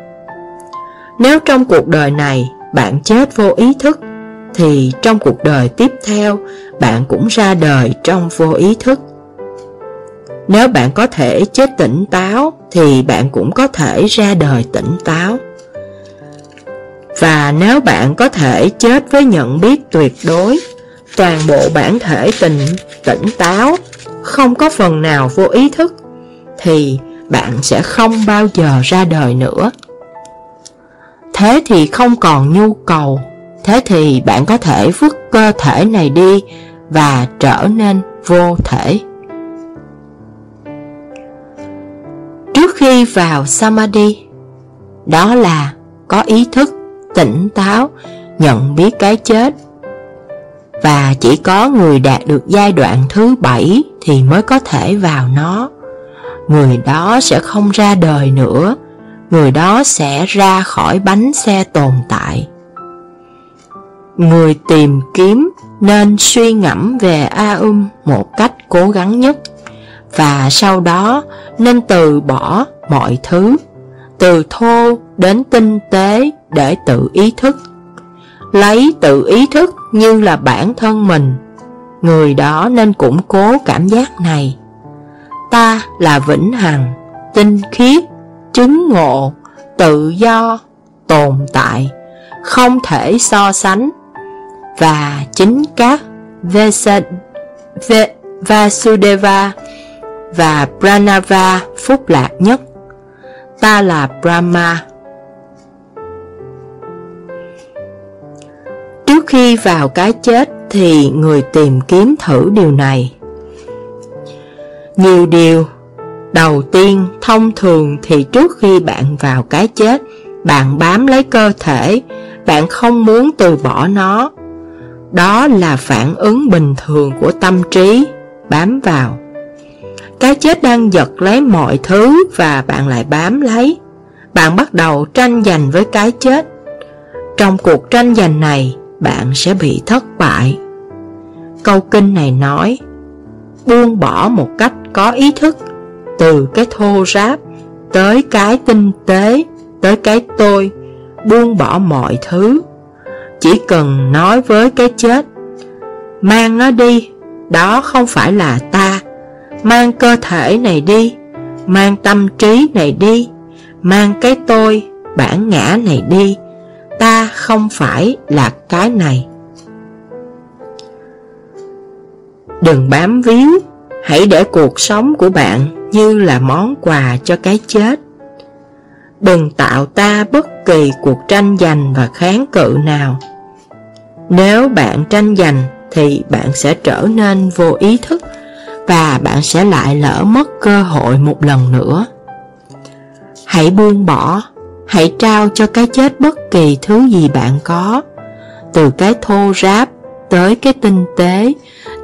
Nếu trong cuộc đời này bạn chết vô ý thức, thì trong cuộc đời tiếp theo bạn cũng ra đời trong vô ý thức. Nếu bạn có thể chết tỉnh táo thì bạn cũng có thể ra đời tỉnh táo. Và nếu bạn có thể chết với nhận biết tuyệt đối, toàn bộ bản thể tình tỉnh táo, không có phần nào vô ý thức, thì bạn sẽ không bao giờ ra đời nữa. Thế thì không còn nhu cầu, thế thì bạn có thể vứt cơ thể này đi và trở nên vô thể. Trước khi vào Samadhi, đó là có ý thức, tỉnh táo, nhận biết cái chết. Và chỉ có người đạt được giai đoạn thứ bảy thì mới có thể vào nó. Người đó sẽ không ra đời nữa, người đó sẽ ra khỏi bánh xe tồn tại. Người tìm kiếm nên suy ngẫm về A Um một cách cố gắng nhất và sau đó nên từ bỏ mọi thứ, từ thô đến tinh tế để tự ý thức. Lấy tự ý thức như là bản thân mình, người đó nên củng cố cảm giác này. Ta là vĩnh hằng, tinh khiết, chứng ngộ, tự do, tồn tại, không thể so sánh. Và chính các Vasudeva và Pranava phúc lạc nhất. Ta là Brahma. Trước khi vào cái chết thì người tìm kiếm thử điều này. Nhiều điều Đầu tiên, thông thường thì trước khi bạn vào cái chết, bạn bám lấy cơ thể, bạn không muốn từ bỏ nó. Đó là phản ứng bình thường của tâm trí Bám vào Cái chết đang giật lấy mọi thứ Và bạn lại bám lấy Bạn bắt đầu tranh giành với cái chết Trong cuộc tranh giành này bạn sẽ bị thất bại. Câu kinh này nói, Buông bỏ một cách có ý thức, Từ cái thô ráp Tới cái tinh tế, Tới cái tôi, Buông bỏ mọi thứ. Chỉ cần nói với cái chết, Mang nó đi, Đó không phải là ta. Mang cơ thể này đi, Mang tâm trí này đi, Mang cái tôi Bản ngã này đi. Ta không phải là cái này. Đừng bám víu, Hãy để cuộc sống của bạn như là món quà cho cái chết. Đừng tạo ta bất kỳ cuộc tranh giành và kháng cự nào. Nếu bạn tranh giành, thì bạn sẽ trở nên vô ý thức Và bạn sẽ lại lỡ mất cơ hội một lần nữa. Hãy buông bỏ Hãy trao cho cái chết bất kỳ thứ gì bạn có. Từ cái thô ráp tới cái tinh tế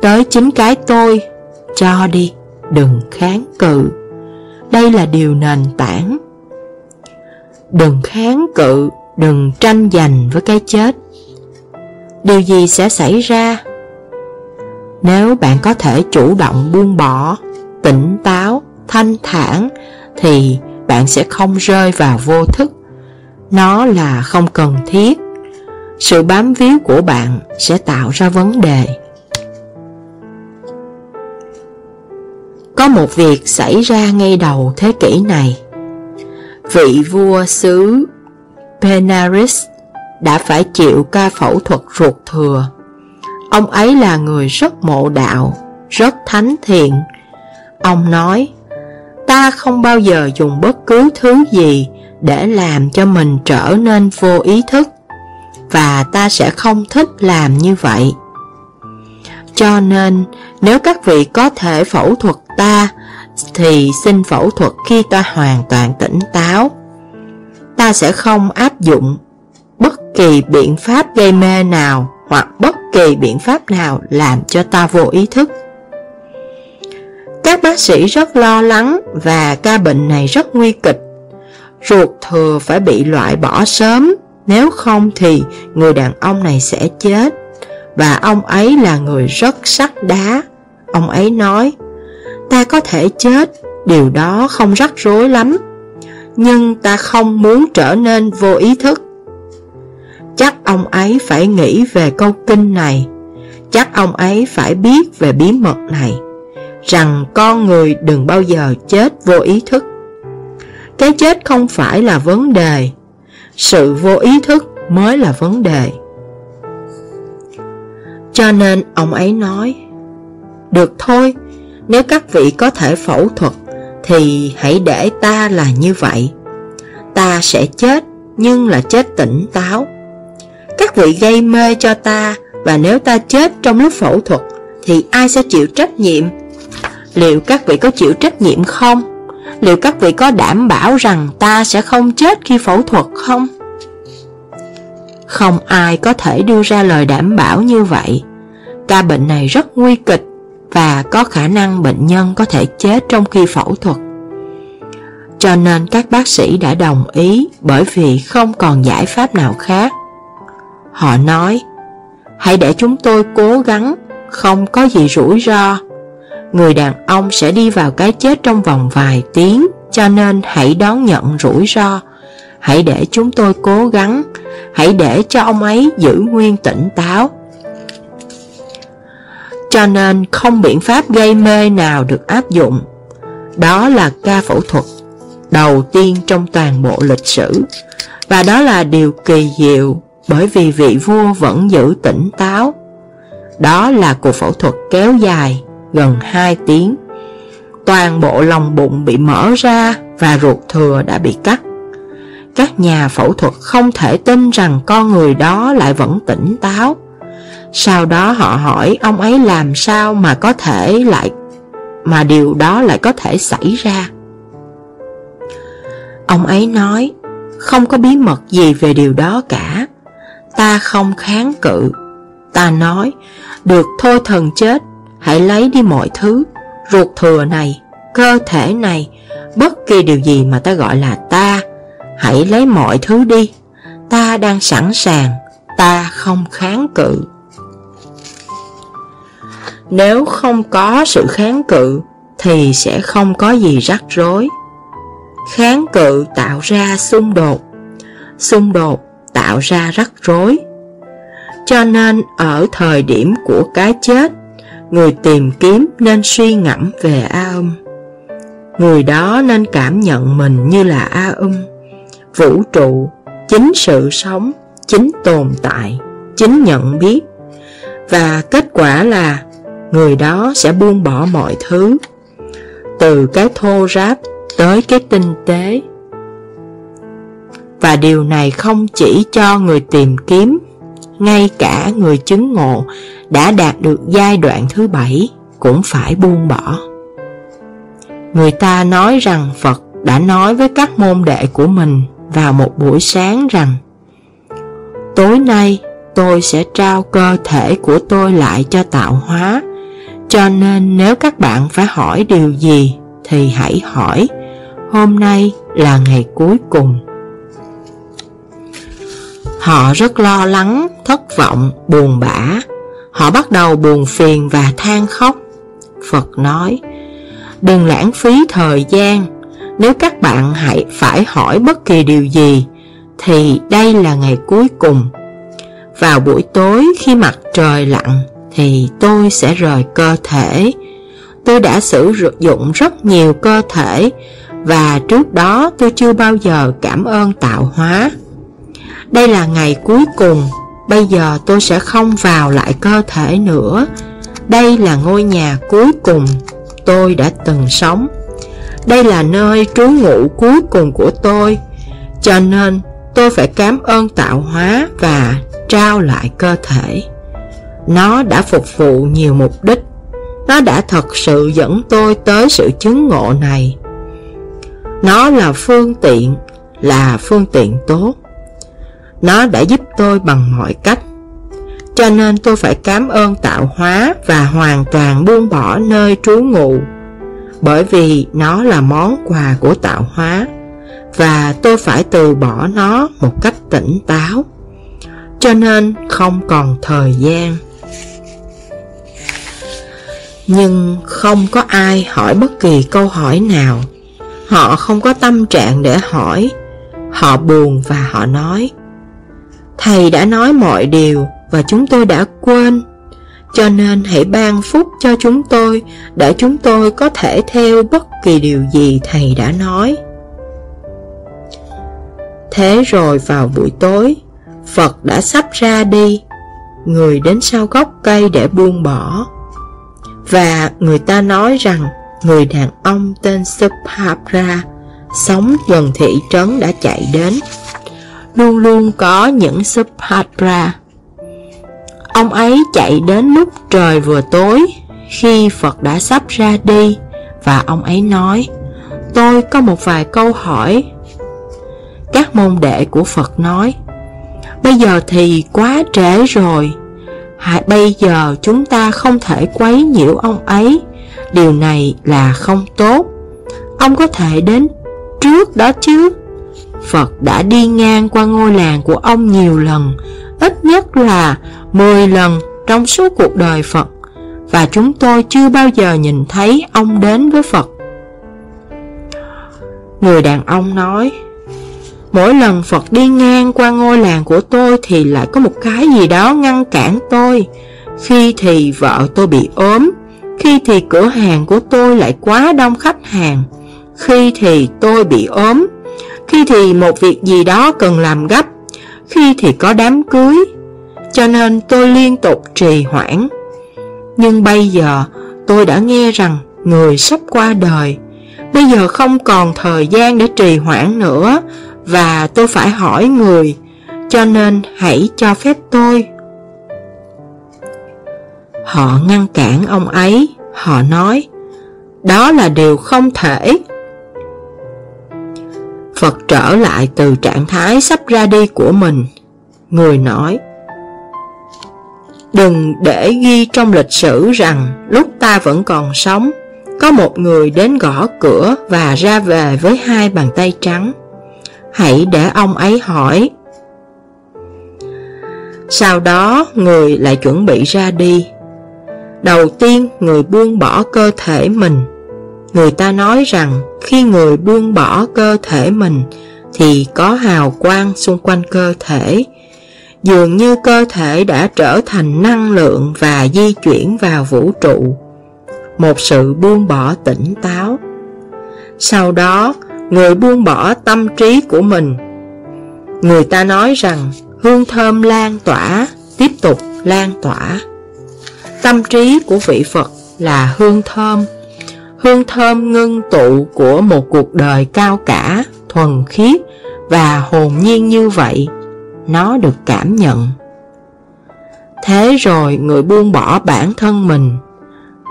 Tới chính cái tôi Cho đi, đừng kháng cự. Đây là điều nền tảng. Đừng kháng cự, đừng tranh giành với cái chết. Điều gì sẽ xảy ra? Nếu bạn có thể chủ động buông bỏ, tỉnh táo, thanh thản Thì bạn sẽ không rơi vào vô thức. Nó là không cần thiết. Sự bám víu của bạn sẽ tạo ra vấn đề. Có một việc xảy ra ngay đầu thế kỷ này. Vị vua xứ Benares đã phải chịu ca phẫu thuật ruột thừa. Ông ấy là người rất mộ đạo, rất thánh thiện. Ông nói Ta không bao giờ dùng bất cứ thứ gì để làm cho mình trở nên vô ý thức, Và ta sẽ không thích làm như vậy. Cho nên, nếu các vị có thể phẫu thuật ta, Thì xin phẫu thuật khi ta hoàn toàn tỉnh táo. Ta sẽ không áp dụng bất kỳ biện pháp gây mê nào Hoặc bất kỳ biện pháp nào làm cho ta vô ý thức. Các bác sĩ rất lo lắng và ca bệnh này rất nguy kịch. Ruột thừa phải bị loại bỏ sớm Nếu không thì người đàn ông này sẽ chết. Và ông ấy là người rất sắt đá. Ông ấy nói Ta có thể chết, điều đó không rắc rối lắm Nhưng ta không muốn trở nên vô ý thức. Chắc ông ấy phải nghĩ về câu kinh này. Chắc ông ấy phải biết về bí mật này. Rằng con người đừng bao giờ chết vô ý thức. Cái chết không phải là vấn đề, Sự vô ý thức mới là vấn đề. Cho nên ông ấy nói, Được thôi, nếu các vị có thể phẫu thuật Thì hãy để ta là như vậy. Ta sẽ chết, Nhưng là chết tỉnh táo. Các vị gây mê cho ta, Và nếu ta chết trong lúc phẫu thuật Thì ai sẽ chịu trách nhiệm Liệu các vị có chịu trách nhiệm không Liệu các vị có đảm bảo rằng ta sẽ không chết khi phẫu thuật không Không ai có thể đưa ra lời đảm bảo như vậy Ca bệnh này rất nguy kịch và có khả năng bệnh nhân có thể chết trong khi phẫu thuật. Cho nên các bác sĩ đã đồng ý bởi vì không còn giải pháp nào khác. Họ nói, hãy để chúng tôi cố gắng, không có gì rủi ro. Người đàn ông sẽ đi vào cái chết trong vòng vài tiếng, cho nên hãy đón nhận rủi ro. Hãy để chúng tôi cố gắng, hãy để cho ông ấy giữ nguyên tỉnh táo cho nên không biện pháp gây mê nào được áp dụng. Đó là ca phẫu thuật đầu tiên trong toàn bộ lịch sử. Và đó là điều kỳ diệu bởi vì vị vua vẫn giữ tỉnh táo. Đó là cuộc phẫu thuật kéo dài gần 2 tiếng. Toàn bộ lòng bụng bị mở ra và ruột thừa đã bị cắt. Các nhà phẫu thuật không thể tin rằng con người đó lại vẫn tỉnh táo. Sau đó họ hỏi ông ấy làm sao mà có thể lại Mà điều đó lại có thể xảy ra Ông ấy nói Không có bí mật gì về điều đó cả Ta không kháng cự Ta nói, được thôi thần chết, hãy lấy đi mọi thứ, ruột thừa này, cơ thể này, bất kỳ điều gì mà ta gọi là ta, hãy lấy mọi thứ đi, ta đang sẵn sàng, ta không kháng cự. Nếu không có sự kháng cự, thì sẽ không có gì rắc rối. Kháng cự tạo ra xung đột, xung đột tạo ra rắc rối. Cho nên ở thời điểm của cái chết, người tìm kiếm nên suy ngẫm về A âm. Người đó nên cảm nhận mình như là A âm, vũ trụ, chính sự sống, chính tồn tại, chính nhận biết. Và kết quả là người đó sẽ buông bỏ mọi thứ, từ cái thô ráp tới cái tinh tế. Và điều này không chỉ cho người tìm kiếm, ngay cả người chứng ngộ đã đạt được giai đoạn thứ bảy cũng phải buông bỏ. Người ta nói rằng Phật đã nói với các môn đệ của mình vào một buổi sáng rằng, Tối nay tôi sẽ trao cơ thể của tôi lại cho tạo hóa, Cho nên nếu các bạn phải hỏi điều gì thì hãy hỏi, Hôm nay là ngày cuối cùng Họ rất lo lắng, thất vọng, buồn bã. Họ bắt đầu buồn phiền và than khóc. Phật nói Đừng lãng phí thời gian. Nếu các bạn hãy phải hỏi bất kỳ điều gì Thì đây là ngày cuối cùng. Vào buổi tối khi mặt trời lặn Thì tôi sẽ rời cơ thể. Tôi đã sử dụng rất nhiều cơ thể Và trước đó tôi chưa bao giờ cảm ơn tạo hóa. Đây là ngày cuối cùng. Bây giờ tôi sẽ không vào lại cơ thể nữa. Đây là ngôi nhà cuối cùng tôi đã từng sống. Đây là nơi trú ngụ cuối cùng của tôi. Cho nên tôi phải cảm ơn tạo hóa và trao lại cơ thể. Nó đã phục vụ nhiều mục đích. Nó đã thật sự dẫn tôi tới sự chứng ngộ này. Nó là phương tiện, là phương tiện tốt. Nó đã giúp tôi bằng mọi cách. Cho nên tôi phải cảm ơn tạo hóa và hoàn toàn buông bỏ nơi trú ngụ. Bởi vì nó là món quà của tạo hóa, Và tôi phải từ bỏ nó một cách tỉnh táo. Cho nên không còn thời gian. Nhưng không có ai hỏi bất kỳ câu hỏi nào. Họ không có tâm trạng để hỏi. Họ buồn và họ nói. Thầy đã nói mọi điều và chúng tôi đã quên. Cho nên hãy ban phúc cho chúng tôi để chúng tôi có thể theo bất kỳ điều gì Thầy đã nói. Thế rồi vào buổi tối, Phật đã sắp ra đi, người đến sau gốc cây để buông bỏ. Và người ta nói rằng người đàn ông tên Subhapra sống gần thị trấn đã chạy đến. Luôn luôn có những Subhapra Ông ấy chạy đến lúc trời vừa tối, Khi Phật đã sắp ra đi, Và ông ấy nói, Tôi có một vài câu hỏi. Các môn đệ của Phật nói, Bây giờ thì quá trễ rồi. Hãy bây giờ chúng ta không thể quấy nhiễu ông ấy. Điều này là không tốt. Ông có thể đến trước đó chứ? Phật đã đi ngang qua ngôi làng của ông nhiều lần, Ít nhất là 10 lần trong suốt cuộc đời Phật, Và chúng tôi chưa bao giờ nhìn thấy ông đến với Phật. Người đàn ông nói, Mỗi lần Phật đi ngang qua ngôi làng của tôi Thì lại có một cái gì đó ngăn cản tôi. Khi thì vợ tôi bị ốm, Khi thì cửa hàng của tôi lại quá đông khách hàng, Khi thì tôi bị ốm khi thì một việc gì đó cần làm gấp Khi thì có đám cưới cho nên tôi liên tục trì hoãn. Nhưng bây giờ tôi đã nghe rằng người sắp qua đời, bây giờ không còn thời gian để trì hoãn nữa và tôi phải hỏi người, cho nên hãy cho phép tôi. Họ ngăn cản ông ấy, họ nói, đó là điều không thể. Phật trở lại từ trạng thái sắp ra đi của mình. Người nói, Đừng để ghi trong lịch sử rằng lúc ta vẫn còn sống, có một người đến gõ cửa và ra về với hai bàn tay trắng. Hãy để ông ấy hỏi. Sau đó người lại chuẩn bị ra đi. Đầu tiên người buông bỏ cơ thể mình. Người ta nói rằng khi người buông bỏ cơ thể mình thì có hào quang xung quanh cơ thể. Dường như cơ thể đã trở thành năng lượng và di chuyển vào vũ trụ. Một sự buông bỏ tỉnh táo. Sau đó, người buông bỏ tâm trí của mình. Người ta nói rằng hương thơm lan tỏa, tiếp tục lan tỏa. Tâm trí của vị Phật là hương thơm, hương thơm ngưng tụ của một cuộc đời cao cả, thuần khiết và hồn nhiên như vậy, nó được cảm nhận. Thế rồi người buông bỏ bản thân mình,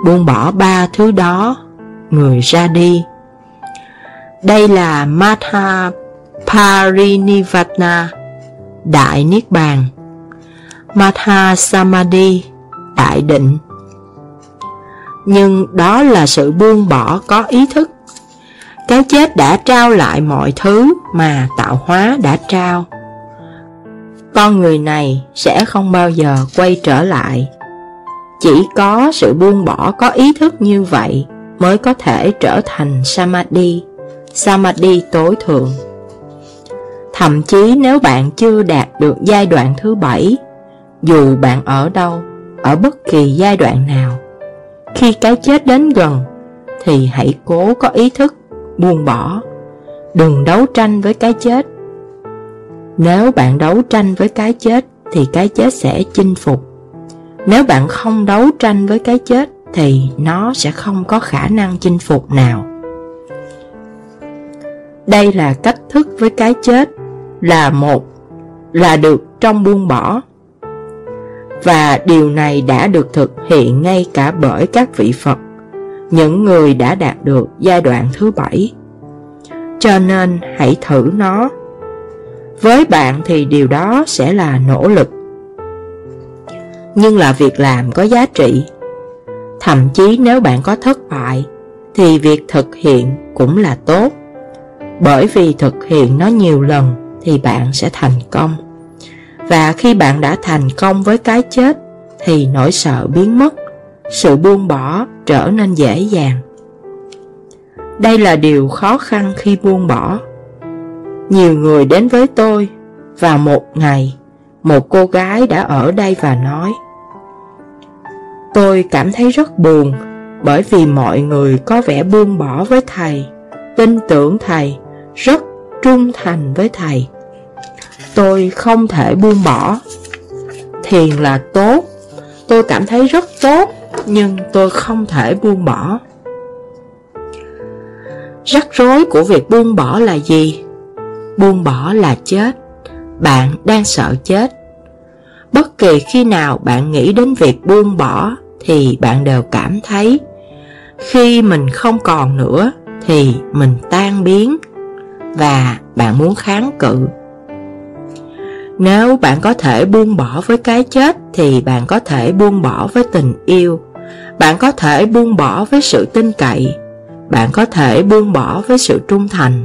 buông bỏ ba thứ đó, người ra đi. Đây là Matha Parinivatna Đại Niết Bàn, Matha Samadhi, Đại Định. Nhưng đó là sự buông bỏ có ý thức. Cái chết đã trao lại mọi thứ mà tạo hóa đã trao. Con người này sẽ không bao giờ quay trở lại. Chỉ có sự buông bỏ có ý thức như vậy mới có thể trở thành Samadhi, Samadhi tối thượng. Thậm chí nếu bạn chưa đạt được giai đoạn thứ bảy, dù bạn ở đâu, ở bất kỳ giai đoạn nào, khi cái chết đến gần, thì hãy cố có ý thức, buông bỏ, đừng đấu tranh với cái chết. Nếu bạn đấu tranh với cái chết, thì cái chết sẽ chinh phục. Nếu bạn không đấu tranh với cái chết, thì nó sẽ không có khả năng chinh phục nào. Đây là cách thức với cái chết là một là được trong buông bỏ và điều này đã được thực hiện ngay cả bởi các vị Phật, những người đã đạt được giai đoạn thứ bảy. Cho nên hãy thử nó. Với bạn thì điều đó sẽ là nỗ lực. Nhưng là việc làm có giá trị. Thậm chí nếu bạn có thất bại, thì việc thực hiện cũng là tốt. Bởi vì thực hiện nó nhiều lần, thì bạn sẽ thành công. Và khi bạn đã thành công với cái chết thì nỗi sợ biến mất, sự buông bỏ trở nên dễ dàng. Đây là điều khó khăn khi buông bỏ. Nhiều người đến với tôi và một ngày, một cô gái đã ở đây và nói Tôi cảm thấy rất buồn bởi vì mọi người có vẻ buông bỏ với thầy, tin tưởng thầy, rất trung thành với thầy. Tôi không thể buông bỏ. Thiền là tốt, tôi cảm thấy rất tốt, nhưng tôi không thể buông bỏ. Rắc rối của việc buông bỏ là gì? Buông bỏ là chết. Bạn đang sợ chết. Bất kỳ khi nào bạn nghĩ đến việc buông bỏ thì bạn đều cảm thấy khi mình không còn nữa thì mình tan biến và bạn muốn kháng cự. Nếu bạn có thể buông bỏ với cái chết thì bạn có thể buông bỏ với tình yêu. Bạn có thể buông bỏ với sự tin cậy. Bạn có thể buông bỏ với sự trung thành.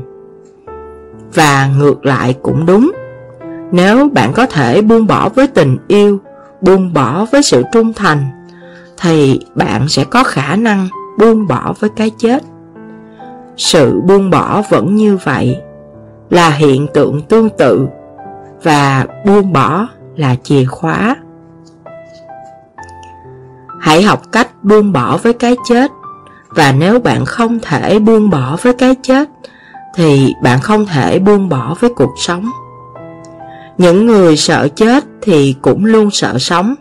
Và ngược lại cũng đúng. Nếu bạn có thể buông bỏ với tình yêu, buông bỏ với sự trung thành, thì bạn sẽ có khả năng buông bỏ với cái chết. Sự buông bỏ vẫn như vậy, là hiện tượng tương tự và buông bỏ là chìa khóa. Hãy học cách buông bỏ với cái chết và nếu bạn không thể buông bỏ với cái chết thì bạn không thể buông bỏ với cuộc sống. Những người sợ chết thì cũng luôn sợ sống.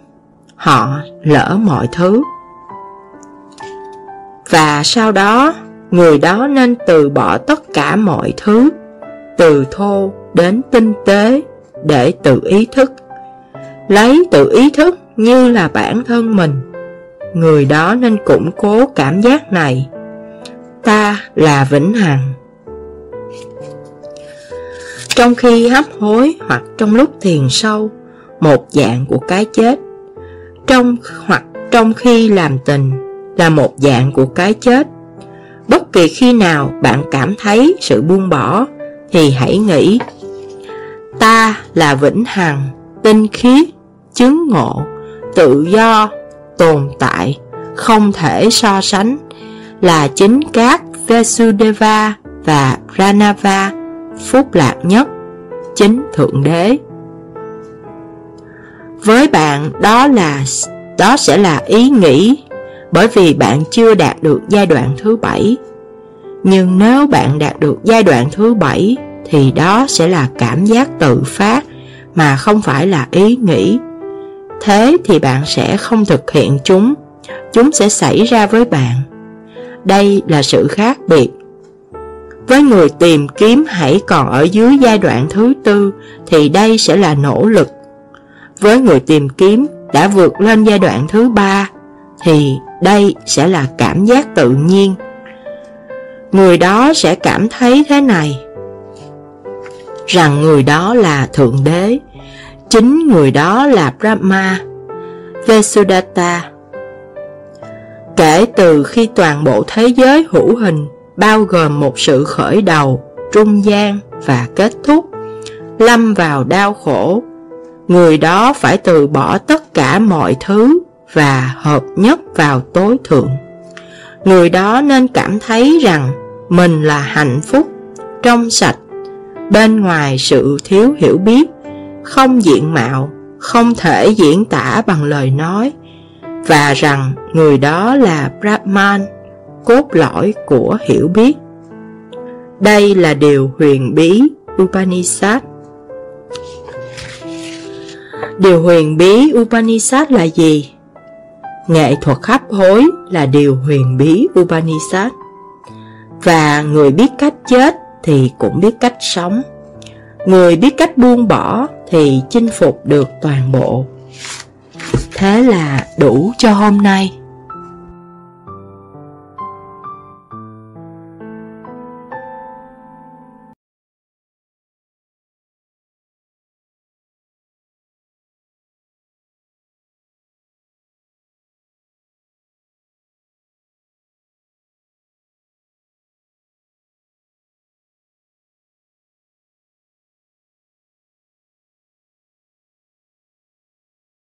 Họ lỡ mọi thứ. Và sau đó, người đó nên từ bỏ tất cả mọi thứ, từ thô đến tinh tế để tự ý thức. Lấy tự ý thức như là bản thân mình. Người đó nên củng cố cảm giác này. Ta là vĩnh hằng. Trong khi hấp hối hoặc trong lúc thiền sâu, một dạng của cái chết, trong hoặc trong khi làm tình là một dạng của cái chết. Bất kỳ khi nào bạn cảm thấy sự buông bỏ thì hãy nghĩ Ta là vĩnh hằng, tinh khiết, chứng ngộ, tự do, tồn tại, không thể so sánh là chính các Vesudeva và Ranava phúc lạc nhất, chính Thượng Đế. Với bạn đó là đó sẽ là ý nghĩ bởi vì bạn chưa đạt được giai đoạn thứ bảy. Nhưng nếu bạn đạt được giai đoạn thứ bảy thì đó sẽ là cảm giác tự phát mà không phải là ý nghĩ. Thế thì bạn sẽ không thực hiện chúng, chúng sẽ xảy ra với bạn. Đây là sự khác biệt. Với người tìm kiếm hãy còn ở dưới giai đoạn thứ tư thì đây sẽ là nỗ lực. Với người tìm kiếm đã vượt lên giai đoạn thứ ba thì đây sẽ là cảm giác tự nhiên. Người đó sẽ cảm thấy thế này rằng người đó là Thượng Đế, chính người đó là Brahma, Vesudatta. Kể từ khi toàn bộ thế giới hữu hình bao gồm một sự khởi đầu, trung gian và kết thúc, lâm vào đau khổ, người đó phải từ bỏ tất cả mọi thứ và hợp nhất vào tối thượng. Người đó nên cảm thấy rằng mình là hạnh phúc, trong sạch, bên ngoài sự thiếu hiểu biết, không diện mạo, không thể diễn tả bằng lời nói, và rằng người đó là Brahman, cốt lõi của hiểu biết. Đây là điều huyền bí Upanishad. Điều huyền bí Upanishad là gì? Nghệ thuật hấp hối là điều huyền bí Upanishad. Và người biết cách chết thì cũng biết cách sống. Người biết cách buông bỏ thì chinh phục được toàn bộ. Thế là đủ cho hôm nay.